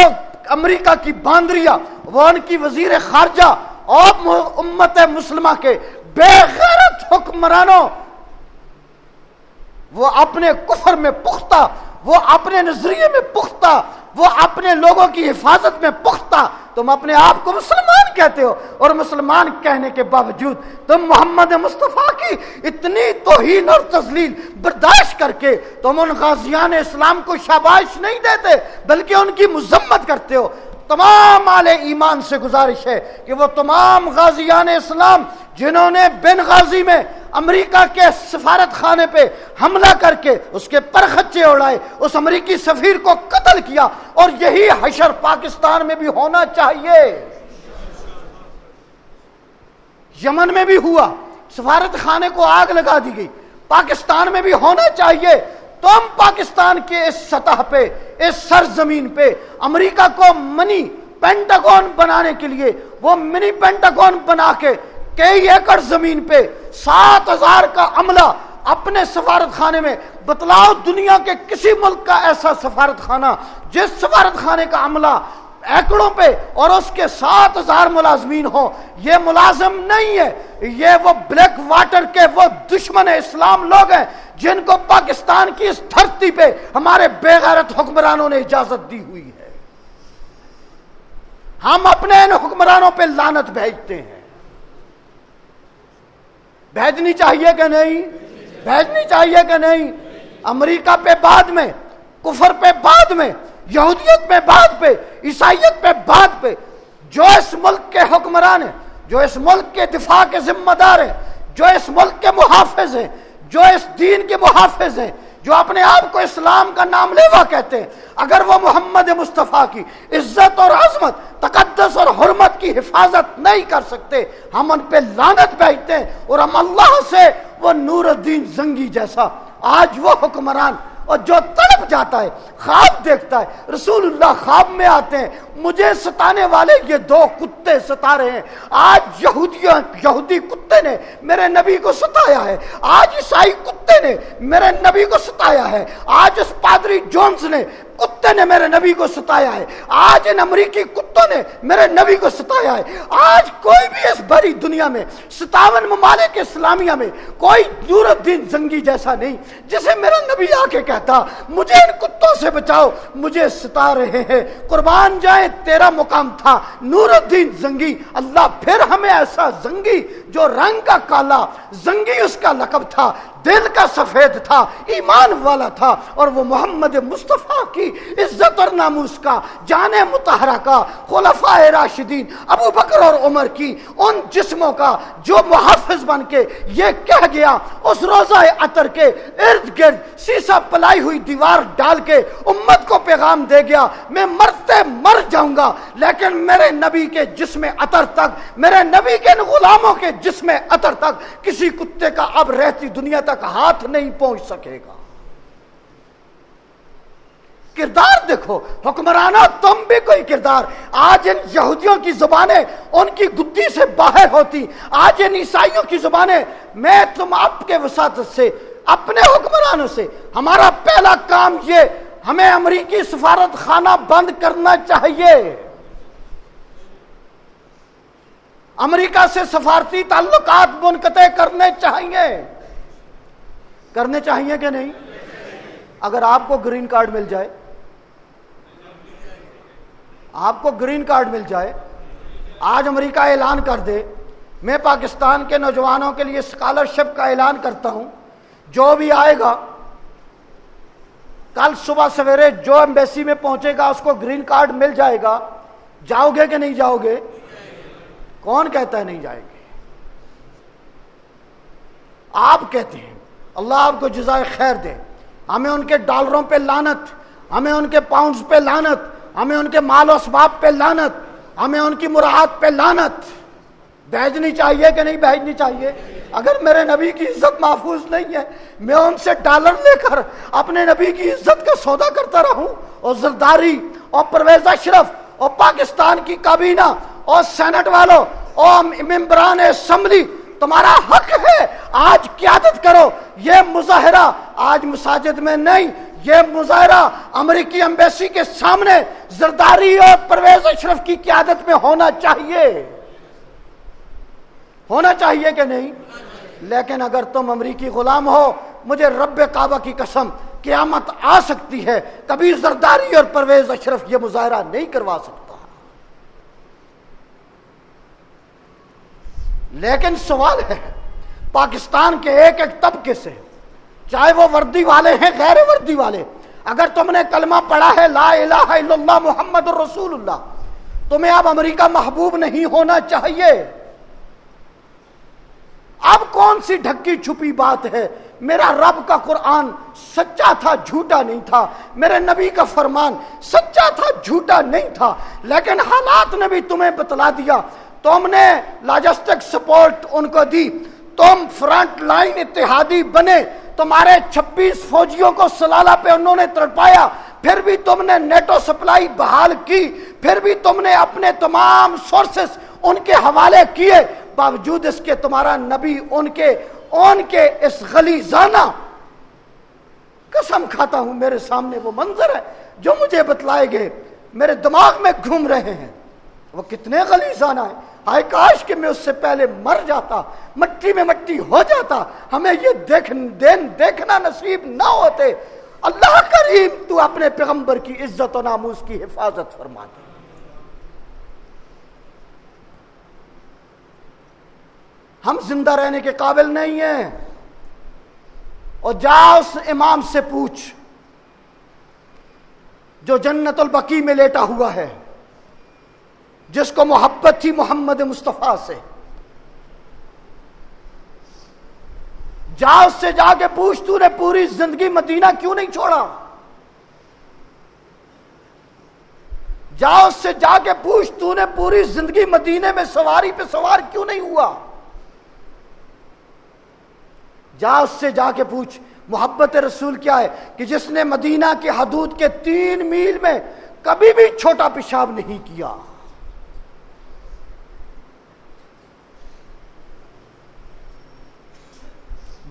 Speaker 1: امریکہ کی باندریا وہ ان کی وزیر خارجہ اور امت مسلمہ کے بے غیرت حکمرانوں، وہ اپنے کفر میں پختہ وہ اپنے نظریے میں پختہ، وہ اپنے لوگوں کی حفاظت میں پختہ۔ تم اپنے آپ کو مسلمان کہتے ہو اور مسلمان کہنے کے باوجود تم محمد مصطفیٰ کی اتنی توہین اور تزلیل برداشت کر کے تم ان غازیان اسلام کو شاباش نہیں دیتے، بلکہ ان کی مذمت کرتے ہو۔ تمام آل ایمان سے گزارش ہے کہ وہ تمام غازیان اسلام جنہوں نے بن غازی میں امریکہ کے سفارت خانے پہ حملہ کر کے اس کے پرخچے اڑائے اس امریکی سفیر کو قتل کیا اور یہی حشر پاکستان میں بھی ہونا چاہیے۔ یمن میں بھی ہوا، سفارت خانے کو آگ لگا دی گئی، پاکستان میں بھی ہونا چاہیے۔ تو ہم پاکستان کے اس سطح پہ، اس سرزمین پہ امریکہ کو منی پینٹاگون بنانے کے لیے، وہ منی پینٹاگون بنا کے کئی ایکڑ زمین پہ سات ہزار کا عملہ اپنے سفارت خانے میں بتلاؤ دنیا کے کسی ملک کا ایسا سفارت خانہ جس سفارت خانے کا عملہ ایکڑوں پہ اور اس کے سات ہزار ملازمین ہوں، یہ ملازم نہیں ہے، یہ وہ بلیک واٹر کے وہ دشمن اسلام لوگ ہیں جن کو پاکستان کی اس دھرتی پہ ہمارے بے غیرت حکمرانوں نے اجازت دی ہوئی ہے۔ ہم اپنے ان حکمرانوں پہ لانت بھیجتے ہیں۔ بھیجنی چاہیے کہ نہیں؟ بھیجنی چاہیے کہ نہیں؟ امریکہ پہ بعد میں، کفر پہ بعد میں، یہودیت پہ بعد پہ، عیسائیت پہ بعد پہ، جو اس ملک کے حکمران ہیں، جو اس ملک کے دفاع کے ذمہ دار ہیں، جو اس ملک کے محافظ ہیں جو اس دین کے محافظ ہیں، جو اپنے آپ کو اسلام کا نام لیوا کہتے ہیں، اگر وہ محمد مصطفیٰ کی عزت اور عظمت، تقدس اور حرمت کی حفاظت نہیں کر سکتے، ہم ان پہ لانت بیٹھتے ہیں اور ہم اللہ سے وہ نور الدین زنگی جیسا، آج وہ حکمران اور جو تڑپ جاتا ہے، خواب دیکھتا ہے، رسول اللہ خواب میں آتے ہیں، مجھے ستانے والے یہ دو کتے ستا رہے ہیں۔ آج یہودی کتے نے میرے نبی کو ستایا ہے۔ آج عیسائی کتے نے میرے نبی کو ستایا ہے۔ آج اس پادری جونز نے کتے نے میرے نبی کو ستایا ہے۔ آج ان امریکی کتوں نے میرے نبی کو ستایا ہے۔ آج کوئی بھی اس بڑی دنیا میں، ستاون ممالک اسلامیہ میں کوئی نور الدین زنگی جیسا نہیں، جسے میرا نبی آ کے کہتا، مجھے ان کتوں سے بچاؤ، مجھے ستا رہے ہیں۔ قربان جائے تیرا مقام تھا، نور الدین زنگی۔ اللہ پھر ہمیں ایسا زنگی جو رنگ کا کالا، زنگی اس کا لقب تھا دل کا سفید تھا، ایمان والا تھا، اور وہ محمد مصطفیٰ کی عزت اور ناموس کا، جان متحرہ کا، خلفاء راشدین، ابو بکر اور عمر کی، ان جسموں کا، جو محافظ بن کے یہ کہہ گیا، اس روزہ عطر کے ارد گرد سیسا پلائی ہوئی دیوار ڈال کے امت کو پیغام دے گیا، میں مرتے مر جاؤں گا، لیکن میرے نبی کے جسم عطر تک، میرے نبی کے غلاموں کے جسم عطر تک، کسی کتے کا اب رہتی دنیا تک تک ہاتھ نہیں پہنچ سکے گا۔ کردار دیکھو، حکمرانہ تم بھی کوئی کردار۔ آج ان یہودیوں کی زبانیں ان کی گدی سے باہر ہوتی۔ آج ان عیسائیوں کی زبانیں، میں تم آپ کے وساطت سے، اپنے حکمرانوں سے۔ ہمارا پہلا کام یہ، ہمیں امریکی سفارت خانہ بند کرنا چاہیے۔ امریکہ سے سفارتی تعلقات منقطع کرنے چاہیے۔ کرنے چاہیے کہ نہیں؟ اگر آپ کو گرین کارڈ مل جائے، آپ کو گرین کارڈ مل جائے، آج امریکہ اعلان کر دے، میں پاکستان کے نوجوانوں کے لیے اسکالرشپ کا اعلان کرتا ہوں، جو بھی آئے گا، کل صبح سویرے جو ایمبیسی میں پہنچے گا، اس کو گرین کارڈ مل جائے گا۔ جاؤ گے کہ نہیں جاؤ گے؟ کون کہتا ہے نہیں جائے گے؟ آپ کہتے ہیں۔ اللہ آپ کو جزائے خیر دے۔ ہمیں ان کے ڈالروں پہ لانت ہمیں ان کے پاؤنڈز پہ لانت ہمیں ان کے مال و اسباب پہ لانت ہمیں ان کی مراحت پہ لانت بھیجنی چاہیے کہ نہیں بھیجنی چاہیے؟ اگر میرے نبی کی عزت محفوظ نہیں ہے، میں ان سے ڈالر لے کر اپنے نبی کی عزت کا سودا کرتا رہوں۔ اور زرداری، اور پرویز اشرف، اور پاکستان کی کابینہ، اور سینٹ والوں، اور ممبران اسمبلی تمہارا حق ہے، آج قیادت کرو۔ یہ مظاہرہ آج مساجد میں نہیں، یہ مظاہرہ امریکی امبیسی کے سامنے زرداری اور پرویز اشرف کی قیادت میں ہونا چاہیے۔ ہونا چاہیے کہ نہیں؟ لیکن اگر تم امریکی غلام ہو، مجھے رب کعبہ کی قسم، قیامت آ سکتی ہے۔ کبھی زرداری اور پرویز اشرف یہ مظاہرہ نہیں کروا سکتا لیکن سوال ہے، پاکستان کے ایک ایک طبقے سے، چاہے وہ وردی والے ہیں، غیر وردی والے، اگر تم نے کلمہ پڑھا ہے، لا الہ الا اللہ محمد رسول اللہ، تمہیں اب امریکہ محبوب نہیں ہونا چاہیے۔ اب
Speaker 2: کون سی ڈھکی چھپی بات ہے؟ میرا رب کا قرآن سچا تھا، جھوٹا نہیں تھا۔ میرے نبی کا فرمان سچا تھا، جھوٹا نہیں تھا۔ لیکن حالات نے بھی تمہیں بتلا دیا۔ تم نے لاجسٹک سپورٹ ان کو دی۔ تم فرنٹ لائن اتحادی بنے۔ تمہارے چھبیس فوجیوں کو سلالہ پہ انہوں نے تڑپایا۔ پھر بھی تم نے نیٹو سپلائی بحال کی۔ پھر بھی تم نے اپنے تمام سورسز ان کے حوالے کیے۔ باوجود اس کے تمہارا نبی ان کے ان کے اس غلیزانہ قسم کھاتا ہوں، میرے سامنے وہ منظر ہے جو مجھے بتلائے گئے۔ میرے دماغ میں گھوم رہے ہیں۔ وہ کتنے غلیزانہ ہے آئے کاش کہ میں اس سے پہلے مر جاتا، مٹی میں مٹی ہو جاتا، ہمیں یہ دیکھ دین دیکھنا نصیب نہ ہوتے۔ اللہ کریم تو اپنے پیغمبر کی عزت و ناموس کی حفاظت فرما دے ہم زندہ رہنے کے قابل نہیں ہیں۔ اور جا اس امام سے پوچھ، جو جنت البقی میں لیٹا ہوا ہے۔ جس کو محبت تھی محمد مصطفیٰ سے۔ جا اس سے جا کے پوچھ، تو نے پوری زندگی مدینہ کیوں نہیں چھوڑا؟ جا اس سے جا کے پوچھ، تو نے پوری زندگی مدینے میں سواری پہ سوار کیوں نہیں ہوا؟ جا اس سے جا کے پوچھ، محبت رسول کیا ہے؟ کہ جس نے مدینہ کے حدود کے تین میل میں کبھی بھی چھوٹا پیشاب نہیں کیا۔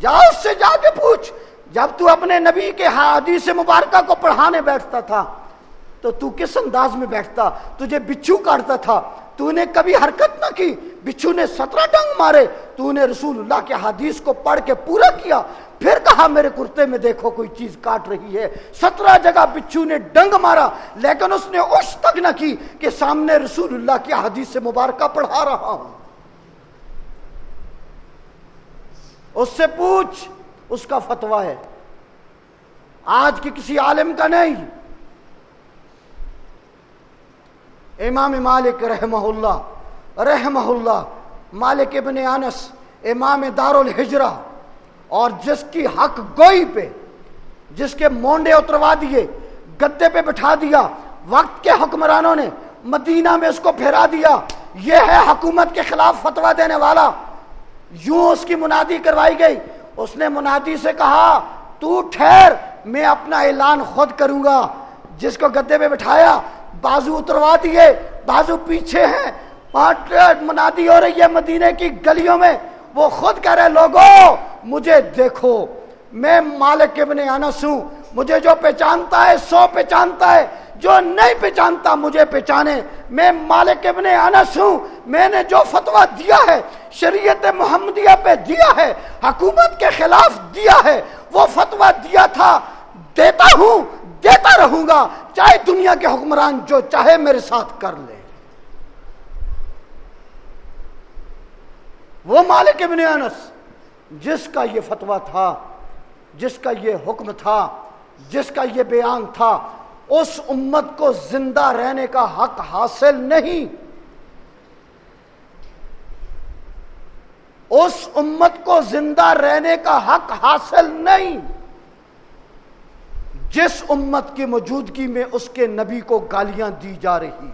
Speaker 2: جا اس سے جا کے پوچھ۔ جب تو اپنے نبی کے حدیث مبارکہ کو پڑھانے بیٹھتا تھا، تو تو کس انداز میں بیٹھتا؟ تجھے بچھو کاٹتا تھا۔ تو نے کبھی حرکت نہ کی۔ بچھو نے سترہ ڈنگ مارے۔ تو نے رسول اللہ کے حدیث کو پڑھ کے پورا کیا۔ پھر کہا، میرے کرتے میں دیکھو کوئی چیز کاٹ رہی ہے۔ سترہ جگہ بچھو نے ڈنگ مارا، لیکن اس نے اس تک نہ کی کہ سامنے رسول اللہ کی حدیث مبارکہ پڑھا رہا ہوں۔ اس سے پوچھ، اس کا فتویٰ ہے۔ آج کی کسی عالم کا نہیں۔ امام مالک رحمہ اللہ رحمہ اللہ، مالک ابن انس، امام دار الحجرہ اور جس کی حق گوئی پہ، جس کے مونڈے اتروا دیے، گدے پہ بٹھا دیا، وقت کے حکمرانوں نے مدینہ میں اس کو پھیرا دیا، یہ ہے حکومت کے خلاف فتوا دینے والا۔ یوں اس کی منادی کروائی گئی۔ اس نے منادی سے کہا، تو ٹھہر، میں اپنا اعلان خود کروں گا۔ جس کو گدے پہ بٹھایا، بازو اتروا دیے، بازو پیچھے ہیں۔ منادی ہو رہی ہے مدینے کی گلیوں میں۔ وہ خود کہہ رہے لوگوں مجھے دیکھو۔ میں مالک ابن انس ہوں۔ مجھے جو پہچانتا ہے، سو پہچانتا ہے۔ جو نہیں پہچانتا مجھے پہچانے۔ میں مالک ابن انس ہوں۔ میں نے جو فتویٰ دیا ہے، شریعت محمدیہ پہ دیا ہے، حکومت کے خلاف دیا ہے، وہ فتویٰ دیا تھا۔ دیتا ہوں، دیتا رہوں گا۔ چاہے دنیا کے حکمران جو چاہے میرے ساتھ کر لے۔ وہ مالک ابن انس، جس کا یہ فتویٰ تھا، جس کا یہ حکم تھا، جس کا یہ بیان تھا اس امت کو زندہ رہنے کا حق حاصل نہیں۔ اس امت کو زندہ رہنے کا حق حاصل نہیں۔ جس امت کی موجودگی میں اس کے نبی کو گالیاں دی جا رہی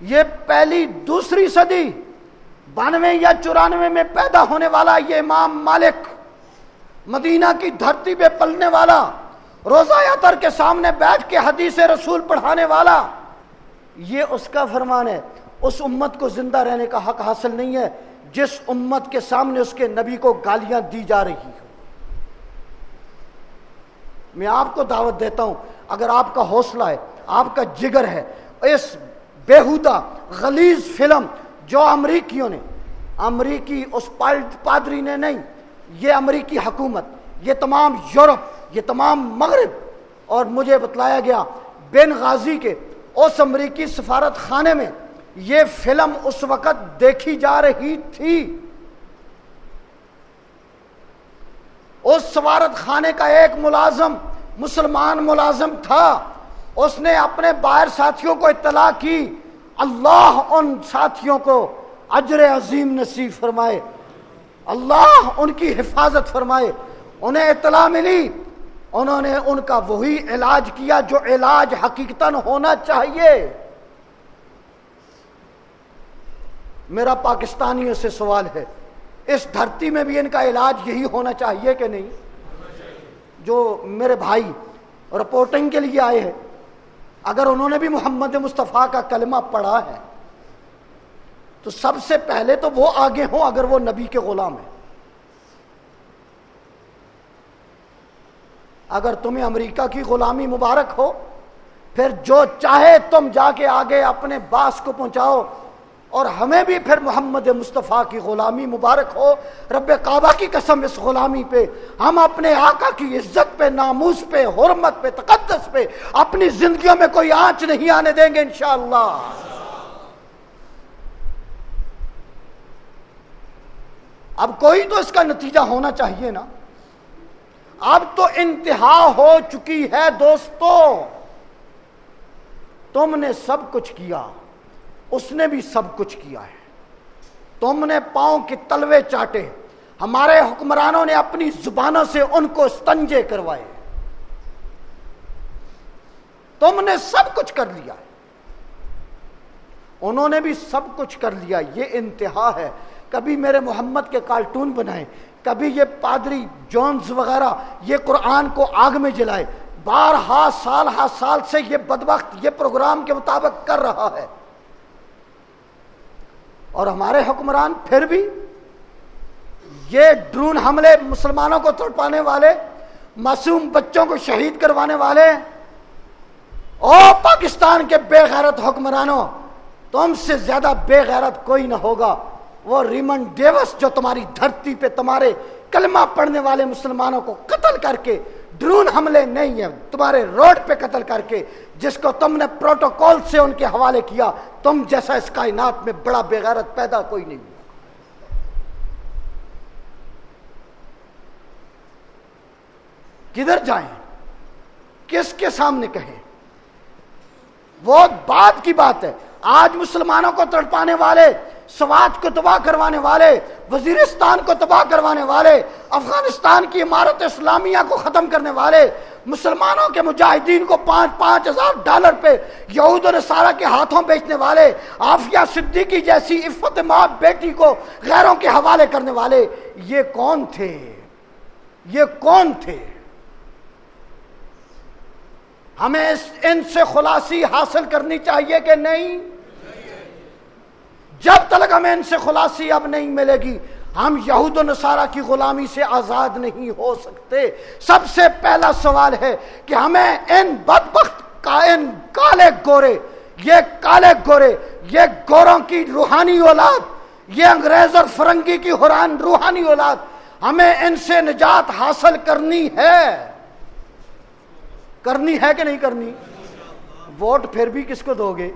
Speaker 2: یہ پہلی دوسری صدی بانوے یا چورانوے میں پیدا ہونے والا یہ امام مالک، مدینہ کی دھرتی پہ پلنے والا، روزہ یاتر کے سامنے بیٹھ کے حدیث رسول پڑھانے والا، یہ اس کا فرمان ہے۔ اس امت کو زندہ رہنے کا حق حاصل نہیں ہے۔ جس امت کے سامنے اس کے نبی کو گالیاں دی جا رہی ہوں۔ میں آپ کو دعوت دیتا ہوں، اگر آپ کا حوصلہ ہے، آپ کا جگر ہے، اس بےحودہ غلیظ فلم جو امریکیوں نے، امریکی اس پادری نے نہیں، یہ امریکی حکومت، یہ تمام یورپ، یہ تمام مغرب، اور مجھے بتلایا گیا بین غازی کے اس امریکی سفارت خانے میں یہ فلم اس وقت دیکھی جا رہی تھی۔ اس سفارت خانے کا ایک ملازم مسلمان ملازم تھا، اس نے اپنے باہر ساتھیوں کو اطلاع کی اللہ ان ساتھیوں کو اجر عظیم نصیب فرمائے۔ اللہ ان کی حفاظت فرمائے۔ انہیں اطلاع ملی۔ انہوں نے ان کا وہی علاج کیا جو علاج حقیقتاً ہونا چاہیے۔ میرا پاکستانیوں سے سوال ہے، اس دھرتی میں بھی ان کا علاج یہی ہونا چاہیے کہ نہیں؟ جو میرے بھائی رپورٹنگ کے لیے آئے ہیں۔ اگر انہوں نے بھی محمد مصطفیٰ کا کلمہ پڑھا ہے، تو سب سے پہلے تو وہ آگے ہوں اگر وہ نبی کے غلام ہیں۔ اگر تمہیں امریکہ کی غلامی مبارک ہو، پھر جو چاہے تم جا کے آگے اپنے باس کو پہنچاؤ۔ اور ہمیں بھی پھر محمد مصطفیٰ کی غلامی مبارک ہو۔ رب کعبہ کی قسم اس غلامی پہ۔ ہم اپنے آقا کی عزت پہ، ناموس پہ، حرمت پہ، تقدس پہ اپنی زندگیوں میں کوئی آنچ نہیں آنے دیں گے انشاءاللہ۔ اب کوئی تو اس کا نتیجہ ہونا چاہیے نا۔ اب تو انتہا ہو چکی ہے دوستو۔ تم نے سب کچھ کیا۔ اس نے بھی سب کچھ کیا ہے۔ تم نے پاؤں کے تلوے چاٹے۔ ہمارے حکمرانوں نے اپنی زبانوں سے ان کو استنجے کروائے۔ تم نے سب کچھ کر لیا انہوں نے بھی سب کچھ کر لیا۔ یہ انتہا ہے۔ کبھی میرے محمد کے کارٹون بنائے کبھی یہ پادری جونز وغیرہ یہ قرآن کو آگ میں جلائے۔ بارہ سال ہا سال سے یہ بدبخت یہ پروگرام کے مطابق کر رہا ہے۔ اور ہمارے حکمران پھر بھی یہ ڈرون حملے مسلمانوں کو تڑپانے والے، معصوم بچوں کو شہید کروانے والے او پاکستان کے بے غیرت حکمرانوں، تم سے زیادہ بے غیرت کوئی نہ ہوگا۔ وہ ریمن ڈیوس جو تمہاری دھرتی پہ تمہارے کلمہ پڑھنے والے مسلمانوں کو قتل کر کے ڈرون حملے نہیں ہیں۔ تمہارے روڈ پہ قتل کر کے جس کو تم نے پروٹوکول سے ان کے حوالے کیا، تم جیسا اس کائنات میں بڑا بےغیرت پیدا کوئی نہیں۔ ہوا کدھر جائیں؟ کس کے سامنے کہیں؟ وہ بات کی بات ہے۔ آج مسلمانوں کو تڑپانے والے، سوات کو تباہ کروانے والے، وزیرستان کو تباہ کروانے والے، افغانستان کی عمارت اسلامیہ کو ختم کرنے والے، مسلمانوں کے مجاہدین کو پانچ پانچ ہزار ڈالر پہ یہود و نصارہ کے ہاتھوں بیچنے والے آفیہ صدیقی جیسی عفت ماں بیٹی کو غیروں کے حوالے کرنے والے، یہ کون تھے؟ یہ کون تھے؟ ہمیں ان سے خلاصی حاصل کرنی چاہیے کہ نہیں؟ جب تک ہمیں ان سے خلاصی اب نہیں ملے گی، ہم یہود و نصارہ کی غلامی سے آزاد نہیں ہو سکتے۔ سب سے پہلا سوال ہے کہ ہمیں ان بدبخت کائن کالے گورے، یہ کالے گورے، یہ گوروں کی روحانی اولاد، یہ انگریز اور فرنگی کی حران روحانی اولاد، ہمیں ان سے نجات حاصل کرنی ہے۔ کرنی ہے کہ نہیں کرنی؟ ووٹ پھر بھی کس کو دو گے؟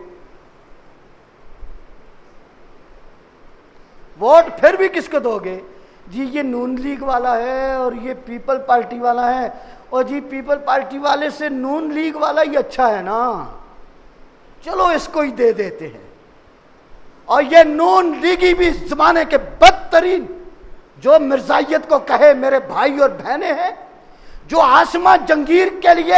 Speaker 2: ووٹ پھر بھی کس کو دو گے؟ جی یہ نون لیگ والا ہے اور یہ پیپل پارٹی والا ہے۔ اور جی پیپل پارٹی والے سے نون لیگ والا ہی اچھا ہے نا۔ چلو اس کو ہی دے دیتے ہیں۔ اور یہ نون لیگی بھی زمانے کے بدترین جو مرزائیت کو کہے میرے بھائی اور بہنیں ہیں جو آسمہ جنگیر کے لیے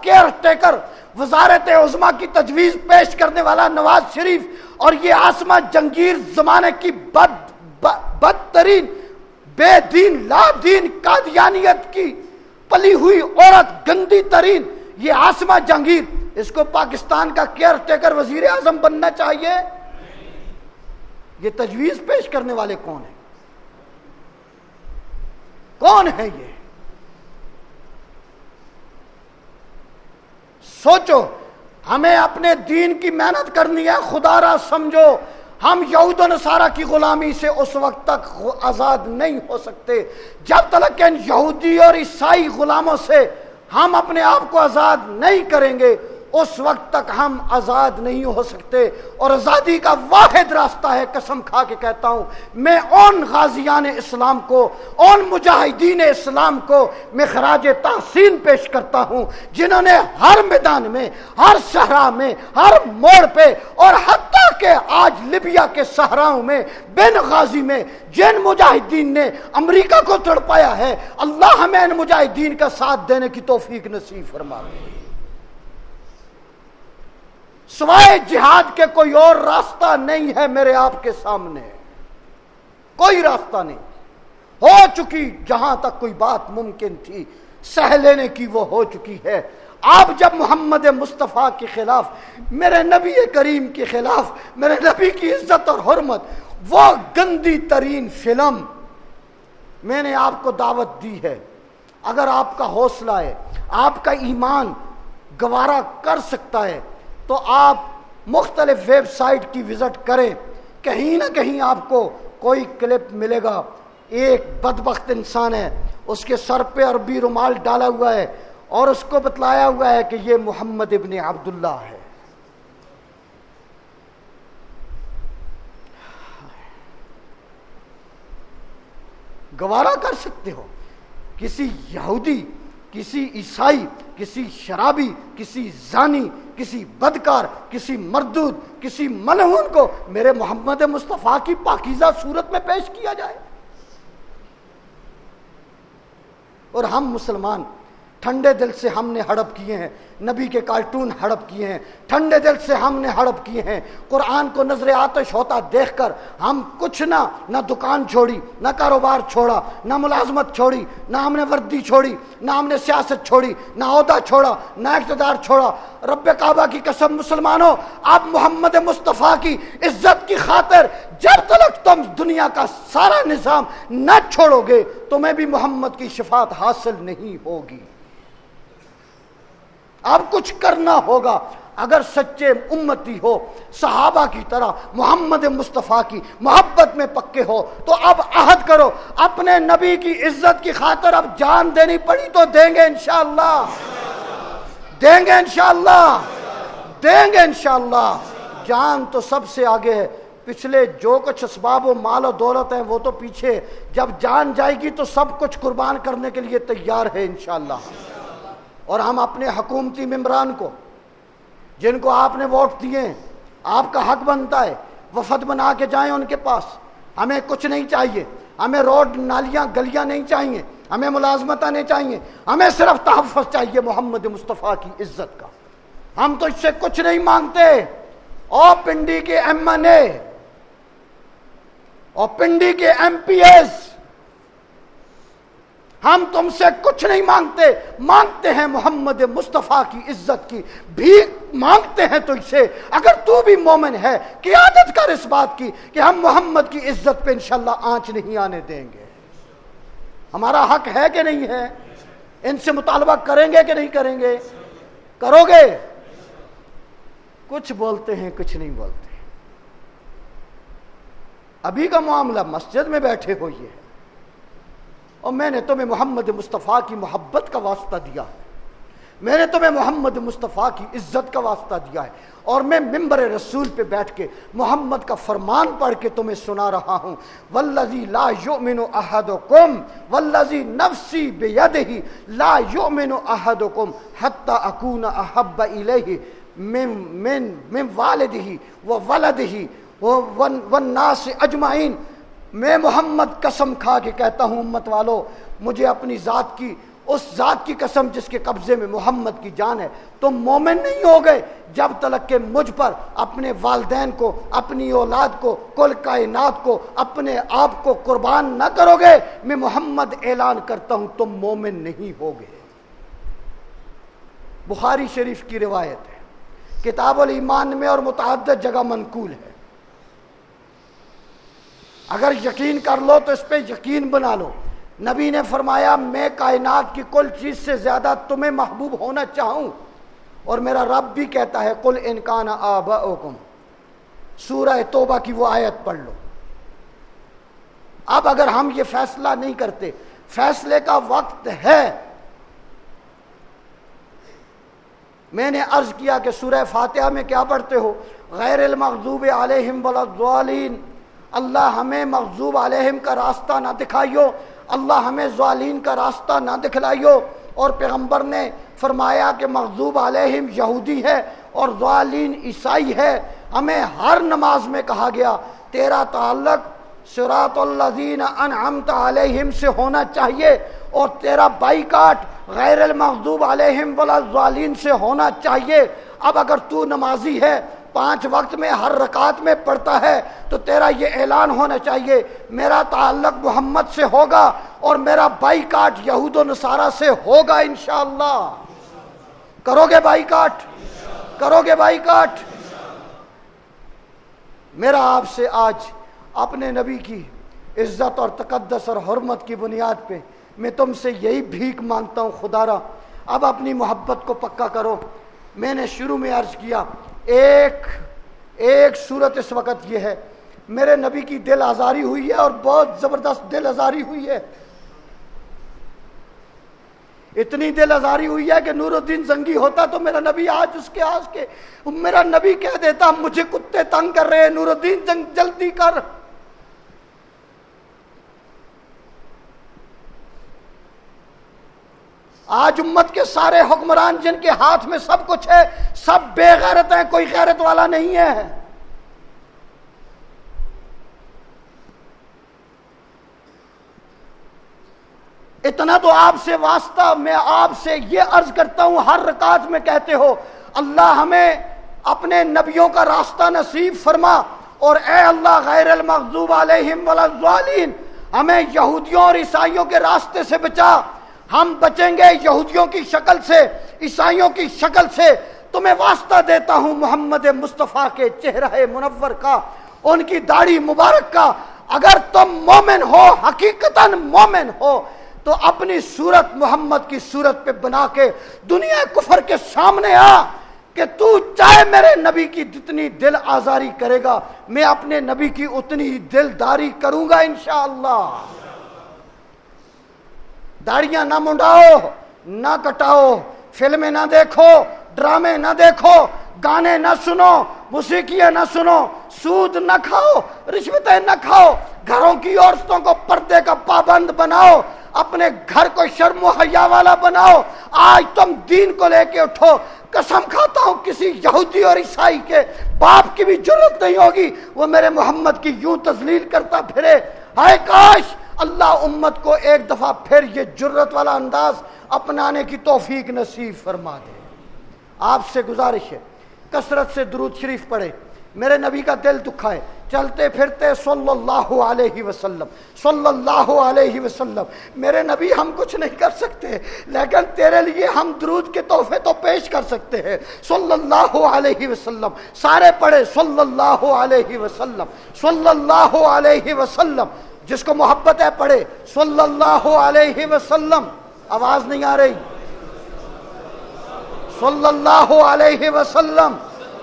Speaker 2: کیئر ٹیکر، وزارت عظما کی تجویز پیش کرنے والا نواز شریف اور یہ آسمہ جنگیر زمانے کی بد بدترین، بے دین، لا دین قادیانیت کی پلی ہوئی عورت، گندی ترین یہ آسمہ جنگیر۔ اس کو پاکستان کا کیئر ٹیکر وزیر اعظم بننا چاہیے۔ یہ تجویز پیش کرنے والے کون ہیں؟ کون ہے یہ؟ سوچو، ہمیں اپنے دین کی محنت کرنی ہے، خدا را سمجھو، ہم یہود و نصارہ کی غلامی سے اس وقت تک آزاد نہیں ہو سکتے۔ جب تک ان یہودی اور عیسائی غلاموں سے ہم اپنے آپ کو آزاد نہیں کریں گے اس وقت تک ہم آزاد نہیں ہو سکتے اور آزادی کا واحد راستہ ہے قسم کھا کے کہتا ہوں میں ان غازیان اسلام کو، ان مجاہدین اسلام کو میں خراج تحسین پیش کرتا ہوں جنہوں نے ہر میدان میں، ہر شہرہ میں، ہر موڑ پہ اور حتیٰ جبکہ آج لیبیا کے صحراؤں میں بین غازی میں جن مجاہدین نے امریکہ کو تڑپایا ہے، اللہ ہمیں ان مجاہدین کا ساتھ دینے کی توفیق نصیب فرما سوائے جہاد کے کوئی اور راستہ نہیں ہے میرے آپ کے سامنے۔ کوئی راستہ نہیں۔ ہو چکی جہاں تک کوئی بات ممکن تھی، سہ لینے کی وہ ہو چکی ہے۔ آپ جب محمد مصطفیٰ کے خلاف، میرے نبی کریم کے خلاف، میرے نبی کی عزت اور حرمت، وہ گندی ترین فلم میں نے آپ کو دعوت دی ہے۔ اگر آپ کا حوصلہ ہے، آپ کا ایمان گوارا کر سکتا ہے تو آپ مختلف ویب سائٹ کی وزٹ کریں۔ کہیں نہ کہیں آپ کو کوئی کلپ ملے گا۔ ایک بدبخت انسان ہے۔ اس کے سر پہ عربی رومال ڈالا ہوا ہے اور اس کو بتلایا ہوا ہے کہ یہ محمد ابن عبداللہ ہے۔ گوارا کر سکتے ہو۔ کسی یہودی کسی عیسائی، کسی شرابی، کسی زانی، کسی بدکار، کسی مردود، کسی ملہون کو میرے محمد مصطفیٰ کی پاکیزہ صورت میں پیش کیا جائے۔ اور ہم مسلمان ٹھنڈے دل سے ہم نے ہڑپ کیے ہیں۔ نبی کے کارٹون ہڑپ کیے ہیں۔ ٹھنڈے دل سے ہم نے ہڑپ کیے ہیں۔ قرآن کو نظر آتش ہوتا دیکھ کر ہم کچھ نہ نہ دکان چھوڑی، نہ کاروبار چھوڑا، نہ ملازمت چھوڑی، نہ ہم نے وردی چھوڑی، نہ ہم نے سیاست چھوڑی، نہ عہدہ چھوڑا، نہ اقتدار چھوڑا۔ رب کعبہ کی قسم مسلمانوں، آپ محمد مصطفیٰ کی عزت کی خاطر جب تک تم دنیا کا سارا نظام نہ چھوڑو گے، تمہیں بھی محمد کی شفاعت حاصل نہیں ہوگی۔ اب کچھ کرنا ہوگا۔ اگر سچے امتی ہو، صحابہ کی طرح، محمد مصطفیٰ کی محبت میں پکے ہو، تو اب عہد کرو۔ اپنے نبی کی عزت کی خاطر اب جان دینی پڑی تو دیں گے انشاءاللہ۔ دیں گے انشاءاللہ۔ دیں گے انشاءاللہ۔ جان تو سب سے آگے ہے۔ پچھلے جو کچھ اسباب و مال و دولت ہیں، وہ تو پیچھے۔ جب جان جائے گی تو سب کچھ قربان کرنے کے لیے تیار ہے انشاءاللہ۔ اور ہم اپنے حکومتی ممبران کو، جن کو آپ نے ووٹ دیے، آپ کا حق بنتا ہے، وفد بنا کے جائیں ان کے پاس۔ ہمیں کچھ نہیں چاہیے۔ ہمیں روڈ نالیاں، گلیاں نہیں چاہیے۔ ہمیں ملازمت نہیں چاہیے۔ ہمیں صرف تحفظ چاہیے محمد مصطفیٰ کی عزت کا۔ ہم تو اس سے کچھ نہیں مانگتے۔ اور پنڈی کے ایم این اے، اور پنڈی کے ایم پی ایس ہم تم سے کچھ نہیں مانگتے مانگتے ہیں محمد مصطفیٰ کی عزت کی، بھی مانگتے ہیں تو اسے۔ اگر تو بھی مومن ہے، قیادت کر اس بات کی کہ ہم محمد کی عزت پہ انشاءاللہ آنچ نہیں آنے دیں گے۔ ہمارا حق ہے کہ نہیں ہے؟ ان سے مطالبہ کریں گے کہ نہیں کریں گے؟ کرو گے؟ کچھ بولتے ہیں، کچھ نہیں بولتے۔ ابھی کا معاملہ مسجد میں بیٹھے ہوئے ہے۔ اور میں نے تمہیں محمد مصطفیٰ کی محبت کا واسطہ دیا ہے۔ میں نے تمہیں محمد مصطفیٰ کی عزت کا واسطہ دیا ہے۔ اور میں ممبر رسول پہ بیٹھ کے محمد کا فرمان پڑھ کے تمہیں سنا رہا ہوں۔ والذی لا یؤمن احدکم والذی نفسی بیدہی لا یؤمن احدکم حتی اکون احب الیہ من من من والدہی و ولدہی والناس اجمعین میں محمد قسم کھا کے کہتا ہوں، امت والو، مجھے اپنی ذات کی، اس ذات کی قسم جس کے قبضے میں محمد کی جان ہے۔ تم مومن نہیں ہو گئے جب تلک کہ مجھ پر اپنے والدین کو، اپنی اولاد کو، کل کائنات کو، اپنے آپ کو قربان نہ کرو گے۔ میں محمد اعلان کرتا ہوں، تم مومن نہیں ہو گئے۔ بخاری شریف کی روایت ہے۔ کتاب الایمان میں اور متعدد جگہ منقول ہے۔ اگر یقین کر لو تو اس پہ یقین بنا لو۔ نبی نے فرمایا، میں کائنات کی کل چیز سے زیادہ تمہیں محبوب ہونا چاہوں۔ اور میرا رب بھی کہتا ہے کل انکان آباؤکم۔ سورہ توبہ کی وہ آیت پڑھ لو۔ اب اگر ہم یہ فیصلہ نہیں کرتے، فیصلے کا وقت ہے۔ میں نے عرض کیا کہ سورہ فاتحہ میں کیا پڑھتے ہو؟ غیر المغضوب علیہم والضالین اللہ ہمیں مغضوب علیہم کا راستہ نہ دکھائیو، اللہ ہمیں ظالین کا راستہ نہ دکھلائیو۔ اور پیغمبر نے فرمایا کہ مغضوب علیہم یہودی ہے اور ظالین عیسائی ہے۔ ہمیں ہر نماز میں کہا گیا، تیرا تعلق سرات الذین انعمت علیہم سے ہونا چاہیے اور تیرا بائی کاٹ غیر المغضوب علیہم والظالین سے ہونا چاہیے۔ اب اگر تو نمازی ہے پانچ وقت میں، ہر رکعت میں پڑھتا ہے، تو تیرا یہ اعلان ہونا چاہیے، میرا تعلق محمد سے ہوگا اور میرا بائی کاٹ یہود و نصارہ سے ہوگا انشاءاللہ۔ کرو گے بائی کاٹ کرو گے بائی کاٹ میرا آپ سے آج اپنے نبی کی عزت اور تقدس اور حرمت کی بنیاد پہ میں تم سے یہی بھیک مانگتا ہوں خدا را اب اپنی محبت کو پکا کرو۔ میں نے شروع میں عرض کیا ایک ایک صورت اس وقت یہ ہے، میرے نبی کی دل آزاری ہوئی ہے اور بہت زبردست دل آزاری ہوئی ہے۔ اتنی دل آزاری ہوئی ہے کہ نور الدین زنگی ہوتا تو میرا نبی آج اس کے آج کے، میرا نبی کہہ دیتا، مجھے کتے تنگ کر رہے ہیں، نور الدین جنگ جلدی کر۔ آج امت کے سارے حکمران جن کے ہاتھ میں سب کچھ ہے، سب بے غیرت ہیں، کوئی غیرت والا نہیں ہے۔ اتنا تو آپ سے واسطہ میں آپ سے یہ عرض کرتا ہوں، ہر رکعت میں کہتے ہو، اللہ ہمیں اپنے نبیوں کا راستہ نصیب فرما اور اے اللہ غیر المغضوب علیہم والظالین ہمیں یہودیوں اور عیسائیوں کے راستے سے بچا۔ ہم بچیں گے یہودیوں کی شکل سے، عیسائیوں کی شکل سے۔ تمہیں واسطہ دیتا ہوں محمد مصطفیٰ کے چہرہ منور کا، ان کی داڑھی مبارک کا۔ اگر تم مومن ہو، حقیقتا مومن ہو، تو اپنی صورت محمد کی صورت پہ بنا کے دنیا کفر کے سامنے آ کہ تو چاہے میرے نبی کی جتنی دل آزاری کرے گا، میں اپنے نبی کی اتنی دلداری کروں گا انشاءاللہ۔ داڑیاں نہ منڈاؤ، نہ کٹاؤ، فلمیں نہ دیکھو، ڈرامے نہ دیکھو، گانے نہ سنو، موسیقیاں نہ سنو، سود نہ کھاؤ، رشوتیں نہ کھاؤ، گھروں کی عورتوں کو پردے کا پابند بناؤ، اپنے گھر کو شرم و حیا والا بناؤ۔ آج تم دین کو لے کے اٹھو، قسم کھاتا ہوں، کسی یہودی اور عیسائی کے باپ کی بھی ضرورت نہیں ہوگی، وہ میرے محمد کی یوں تزلیل کرتا پھرے۔ ہائے کاش! اللہ امت کو ایک دفعہ پھر یہ جرت والا انداز اپنانے کی توفیق نصیب فرما دے۔ آپ سے گزارش ہے، کثرت سے درود شریف پڑھے۔ میرے نبی کا دل دکھائے۔ چلتے پھرتے صلی اللہ علیہ وسلم، صلی اللہ علیہ وسلم۔ میرے نبی ہم کچھ نہیں کر سکتے، لیکن تیرے لیے ہم درود کے تحفے تو پیش کر سکتے ہیں۔ صلی اللہ علیہ وسلم، سارے پڑھے۔ صلی اللہ علیہ وسلم، صلی اللہ علیہ وسلم جس کو محبت ہے پڑھے، صلی اللہ علیہ وسلم، آواز نہیں آ رہی۔ صلی اللہ علیہ وسلم،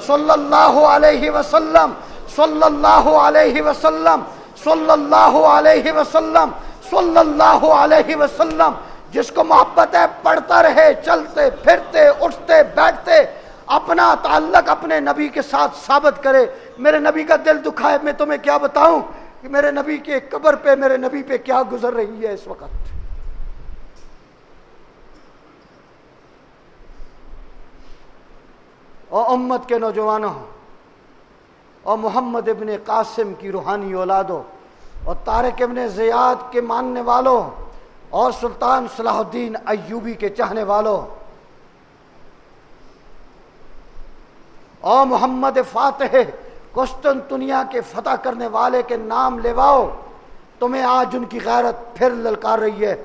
Speaker 2: صلی اللہ علیہ وسلم، صلی اللہ علیہ وسلم، صلی اللہ علیہ وسلم، صلی اللہ علیہ وسلم۔ جس کو محبت ہے پڑھتا رہے، چلتے، پھرتے، اٹھتے، بیٹھتے، اپنا تعلق اپنے نبی کے ساتھ ثابت کرے، میرے نبی کا دل دکھائے، میں تمہیں کیا بتاؤں؟ کہ میرے نبی کے قبر پہ میرے نبی پہ کیا گزر رہی ہے اس وقت؟ اور امت کے نوجوانوں اور محمد ابن قاسم کی روحانی اولادوں اور طارق ابن زیاد کے ماننے والوں اور سلطان صلاح الدین ایوبی کے چاہنے والوں اور محمد فاتح قسطنطنیہ کے فتح کرنے والے کے نام لیواؤ تمہیں آج ان کی غیرت پھر للکار رہی ہے۔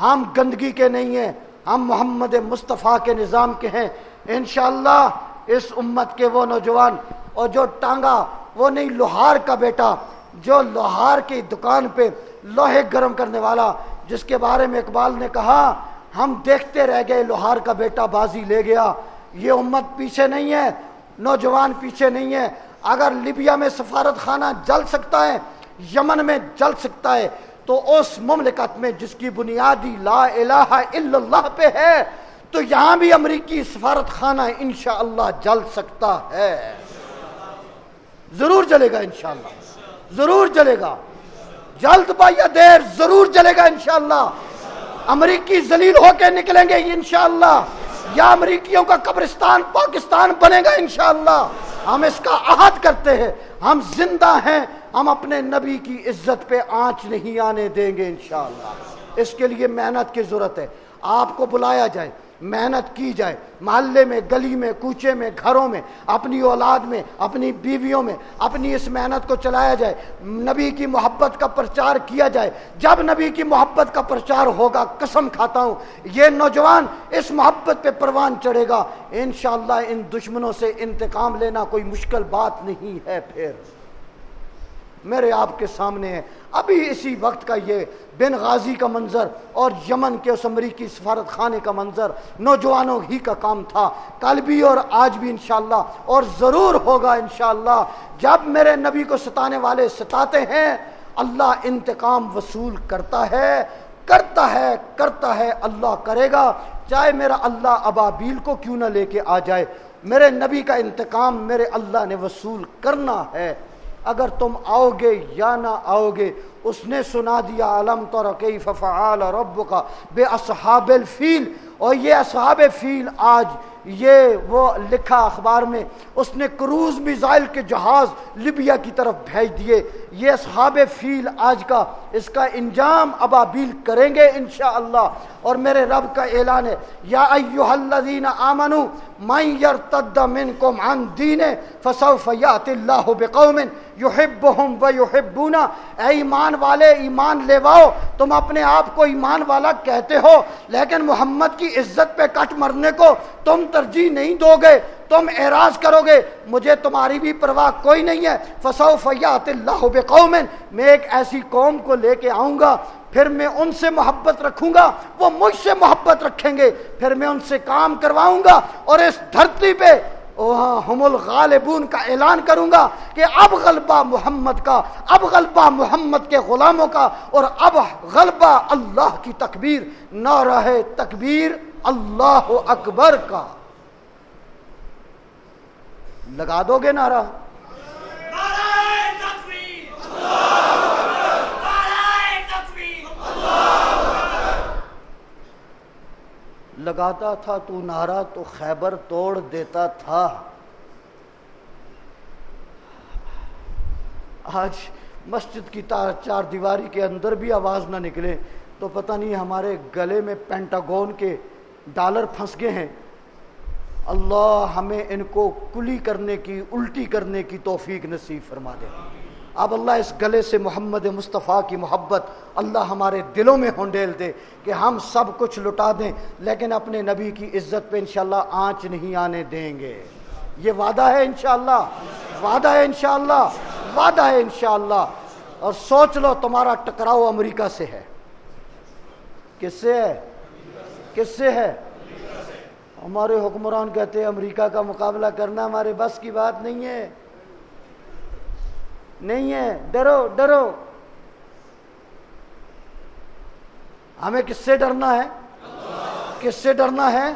Speaker 2: ہم گندگی کے نہیں ہیں، ہم محمد مصطفیٰ کے نظام کے ہیں۔ انشاءاللہ اس امت کے وہ نوجوان اور جو ٹانگا، وہ نہیں لوہار کا بیٹا، جو لوہار کی دکان پہ لوہے گرم کرنے والا، جس کے بارے میں اقبال نے کہا، ہم دیکھتے رہ گئے لوہار کا بیٹا بازی لے گیا۔ یہ امت پیچھے نہیں ہے، نوجوان پیچھے نہیں ہے۔ اگر لیبیا میں سفارت خانہ جل سکتا ہے، یمن میں جل سکتا ہے، تو اس مملکت میں جس کی بنیادی لا الہ الا اللہ پہ ہے، تو یہاں بھی امریکی سفارت خانہ انشاءاللہ جل سکتا ہے۔ ضرور جلے گا انشاءاللہ۔ ضرور جلے گا۔ جلد با یا دیر ضرور جلے گا انشاءاللہ۔ امریکی ذلیل ہو کے نکلیں گے انشاءاللہ۔ یا امریکیوں کا قبرستان پاکستان بنے گا انشاءاللہ۔ ہم اس کا عہد کرتے ہیں۔ ہم زندہ ہیں۔ ہم اپنے نبی کی عزت پہ آنچ نہیں آنے دیں گے انشاءاللہ۔ اس کے لیے محنت کی ضرورت ہے۔ آپ کو بلایا جائے۔ محنت کی جائے، محلے میں، گلی میں، کوچے میں، گھروں میں، اپنی اولاد میں، اپنی بیویوں میں، اپنی اس محنت کو چلایا جائے، نبی کی محبت کا پرچار کیا جائے۔ جب نبی کی محبت کا پرچار ہوگا، قسم کھاتا ہوں، یہ نوجوان اس محبت پہ پروان چڑھے گا۔ انشاءاللہ ان دشمنوں سے انتقام لینا کوئی مشکل بات نہیں ہے پھر۔ میرے آپ کے سامنے ہے۔ ابھی اسی وقت کا یہ بن غازی کا منظر اور یمن کے اس امریکی سفارت خانے کا منظر نوجوانوں ہی کا کام تھا۔ کل بھی اور آج بھی انشاءاللہ اور ضرور ہوگا انشاءاللہ۔ جب میرے نبی کو ستانے والے ستاتے ہیں، اللہ انتقام وصول کرتا ہے کرتا ہے کرتا ہے، اللہ کرے گا۔ چاہے میرا اللہ ابابیل کو کیوں نہ لے کے آ جائے۔ میرے نبی کا انتقام میرے اللہ نے وصول کرنا ہے۔ اگر تم آؤ گے یا نہ آؤ گے اس نے سنا دیا، علم تو رقیف فعال رب کا بے اصحاب الفیل. اور یہ اصحاب فیل آج یہ وہ لکھا اخبار میں اس نے کروز میزائل کے جہاز لیبیا کی طرف بھیج دیے۔ یہ اصحاب فیل آج کا اس کا انجام ابابیل کریں گے انشاءاللہ۔ اور میرے رب کا اعلان ہے، یا ایوہ الذین آمنوا من یرتد منکم عن دین فسوف یات اللہ بقوم یحبہم و اے ایمان ایمان والے ایمان لیواؤ، تم اپنے آپ کو ایمان والا کہتے ہو، لیکن محمد کی عزت پہ کٹ مرنے کو تم ترجیح نہیں دو گے تم اعراض کرو گے مجھے تمہاری بھی پرواہ کوئی نہیں ہے۔ فسو فیات اللہ بقوم، میں ایک ایسی قوم کو لے کے آؤں گا، پھر میں ان سے محبت رکھوں گا، وہ مجھ سے محبت رکھیں گے، پھر میں ان سے کام کرواؤں گا، اور اس دھرتی پہ ہم الغالبون کا اعلان کروں گا کہ اب غلبہ محمد کا، اب غلبہ محمد کے غلاموں کا اور اب غلبہ اللہ کی تکبیر نہ رہے تکبیر اللہ اکبر کا۔ لگا دو گے نعرہ۔ لگاتا تھا تو نعرہ تو خیبر توڑ دیتا تھا۔ آج مسجد کی چار دیواری کے اندر بھی آواز نہ نکلے تو پتہ نہیں ہمارے گلے میں پینٹاگون کے ڈالر پھنس گئے ہیں۔ اللہ ہمیں ان کو کلی کرنے کی، الٹی کرنے کی توفیق نصیب فرما دے۔ اب اللہ اس گلے سے محمد مصطفیٰ کی محبت اللہ ہمارے دلوں میں ہونڈیل دے کہ ہم سب کچھ لٹا دیں، لیکن اپنے نبی کی عزت پہ انشاءاللہ آنچ نہیں آنے دیں گے۔ یہ وعدہ ہے انشاءاللہ، وعدہ ہے انشاءاللہ، وعدہ ہے انشاءاللہ۔ اور سوچ لو، تمہارا ٹکراؤ امریکہ سے ہے۔ کس سے ہے؟ کس سے ہے؟ ہمارے حکمران کہتے ہیں، امریکہ کا مقابلہ کرنا ہمارے بس کی بات نہیں ہے۔ نہیں ہے، ڈرو ڈرو۔ ہمیں کس سے ڈرنا ہے؟ کس سے ڈرنا ہے؟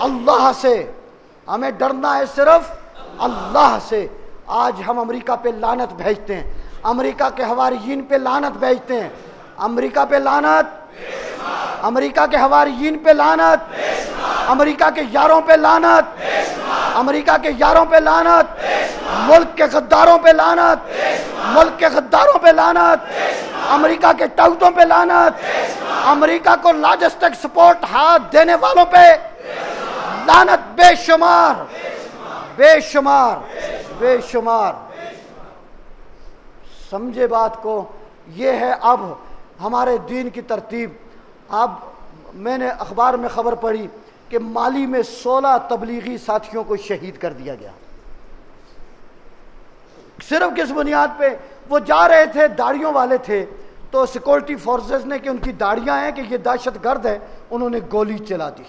Speaker 2: اللہ سے۔ ہمیں ڈرنا ہے صرف اللہ سے۔ آج ہم امریکہ پہ لانت بھیجتے ہیں۔ امریکہ کے حواریین پہ لانت بھیجتے ہیں۔ امریکہ پہ لانت امریکہ کے حواریین پہ لانت امریکہ کے یاروں پہ لانت امریکہ کے یاروں پہ لانت ملک کے غداروں پہ لانت ملک کے غداروں پہ لانت امریکہ کے ٹاؤٹوں پہ لانت امریکہ کو لاجسٹک سپورٹ ہاتھ دینے والوں پہ لانت بے شمار بے شمار بے شمار۔ سمجھے بات کو، یہ ہے اب ہمارے دین کی ترتیب۔ اب میں نے اخبار میں خبر پڑھی کہ مالی میں سولہ تبلیغی ساتھیوں کو شہید کر دیا گیا۔ صرف کس بنیاد پہ؟ وہ جا رہے تھے، داڑیوں والے تھے۔ تو سیکورٹی فورسز نے کہ ان کی داڑیاں ہیں کہ یہ دہشت گرد ہے، انہوں نے گولی چلا دی۔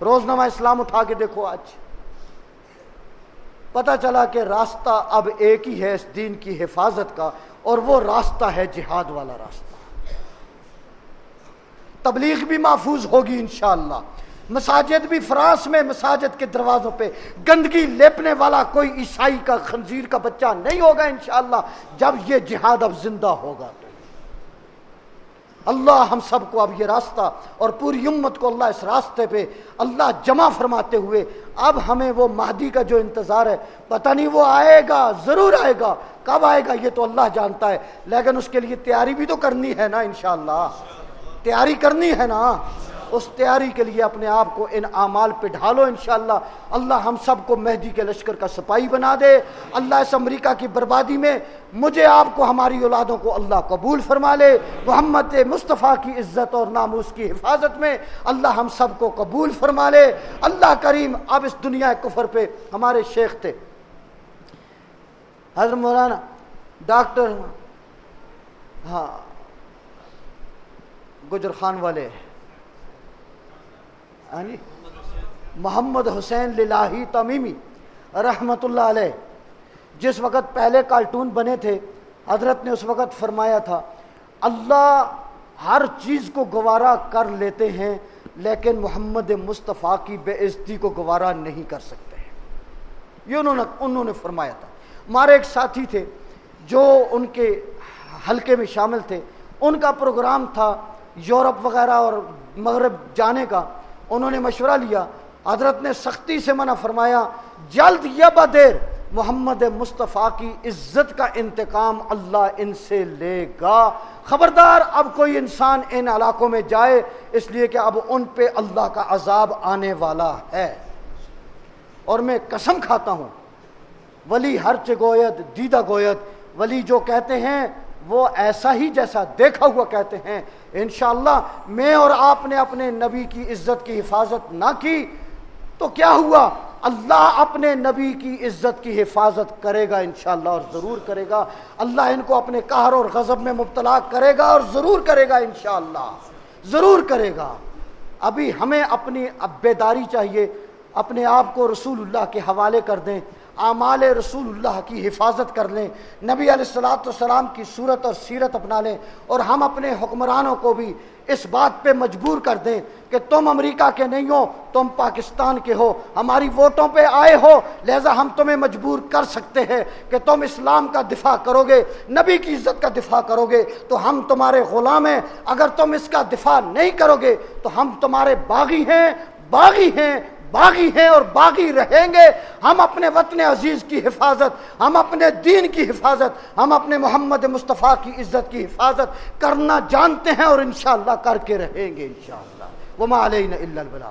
Speaker 2: روزنامہ اسلام اٹھا کے دیکھو آج۔ پتا چلا کہ راستہ اب ایک ہی ہے اس دین کی حفاظت کا، اور وہ راستہ ہے جہاد والا راستہ۔ تبلیغ بھی محفوظ ہوگی انشاءاللہ۔ مساجد بھی فرانس میں مساجد کے دروازوں پہ گندگی لیپنے والا کوئی عیسائی کا، خنزیر کا بچہ نہیں ہوگا انشاءاللہ جب یہ جہاد اب زندہ ہوگا۔ اللہ ہم سب کو اب یہ راستہ اور پوری امت کو اللہ اس راستے پہ اللہ جمع فرماتے ہوئے اب ہمیں وہ مہدی کا جو انتظار ہے، پتہ نہیں وہ آئے گا، ضرور آئے گا۔ کب آئے گا یہ تو اللہ جانتا ہے، لیکن اس کے لیے تیاری بھی تو کرنی ہے نا انشاءاللہ۔ تیاری کرنی ہے نا، اس تیاری کے لیے اپنے آپ کو ان اعمال پہ ڈھالو انشاءاللہ۔ اللہ ہم سب کو مہدی کے لشکر کا سپاہی بنا دے۔ اللہ اس امریکہ کی بربادی میں مجھے آپ کو، ہماری اولادوں کو اللہ قبول فرما لے۔ محمد مصطفیٰ کی عزت اور ناموس کی حفاظت میں اللہ ہم سب کو قبول فرما لے۔ اللہ کریم، اب اس دنیا کفر پہ ہمارے شیخ تھے۔ حضرت مولانا، ڈاکٹر ہاں۔ گجر خان والے۔ یعنی محمد حسین للہی تمیمی رحمت اللہ علیہ۔ جس وقت پہلے کارٹون بنے تھے، حضرت نے اس وقت فرمایا تھا، اللہ ہر چیز کو گوارا کر لیتے ہیں، لیکن محمد مصطفیٰ کی بے عزتی کو گوارا نہیں کر سکتے۔ یہ انہوں نے انہوں نے فرمایا تھا۔ ہمارے ایک ساتھی تھے جو ان کے حلقے میں شامل تھے۔ ان کا پروگرام تھا یورپ وغیرہ اور مغرب جانے کا انہوں نے مشورہ لیا۔ حضرت نے سختی سے منع فرمایا، جلد یا بدیر محمد مصطفیٰ کی عزت کا انتقام اللہ ان سے لے گا۔ خبردار، اب کوئی انسان ان علاقوں میں جائے، اس لیے کہ اب ان پہ اللہ کا عذاب آنے والا ہے۔ اور میں قسم کھاتا ہوں، ولی ہر گویت دیدہ گویت ولی جو کہتے ہیں وہ ایسا ہی جیسا دیکھا ہوا کہتے ہیں۔ انشاءاللہ میں اور آپ نے اپنے نبی کی عزت کی حفاظت نہ کی تو کیا ہوا؟ اللہ اپنے نبی کی عزت کی حفاظت کرے گا انشاءاللہ اور ضرور کرے گا۔ اللہ ان کو اپنے قہر اور غضب میں مبتلا کرے گا اور ضرور کرے گا انشاءاللہ۔ ضرور کرے گا۔ ابھی ہمیں اپنی بیداری چاہیے۔ اپنے آپ کو رسول اللہ کے حوالے کر دیں۔ اعمال رسول اللہ کی حفاظت کر لیں، نبی علیہ السلاۃ والسلام کی صورت اور سیرت اپنا لیں اور ہم اپنے حکمرانوں کو بھی اس بات پہ مجبور کر دیں کہ تم امریکہ کے نہیں ہو، تم پاکستان کے ہو، ہماری ووٹوں پہ آئے ہو، لہذا ہم تمہیں مجبور کر سکتے ہیں کہ تم اسلام کا دفاع کرو گے نبی کی عزت کا دفاع کرو گے تو ہم تمہارے غلام ہیں۔ اگر تم اس کا دفاع نہیں کرو گے تو ہم تمہارے باغی ہیں باغی ہیں باغی ہیں اور باغی رہیں گے۔ ہم اپنے وطن عزیز کی حفاظت، ہم اپنے دین کی حفاظت، ہم اپنے محمد مصطفیٰ کی عزت کی حفاظت کرنا جانتے ہیں اور انشاءاللہ کر کے رہیں گے انشاءاللہ۔ وما علینا الا البلاغ۔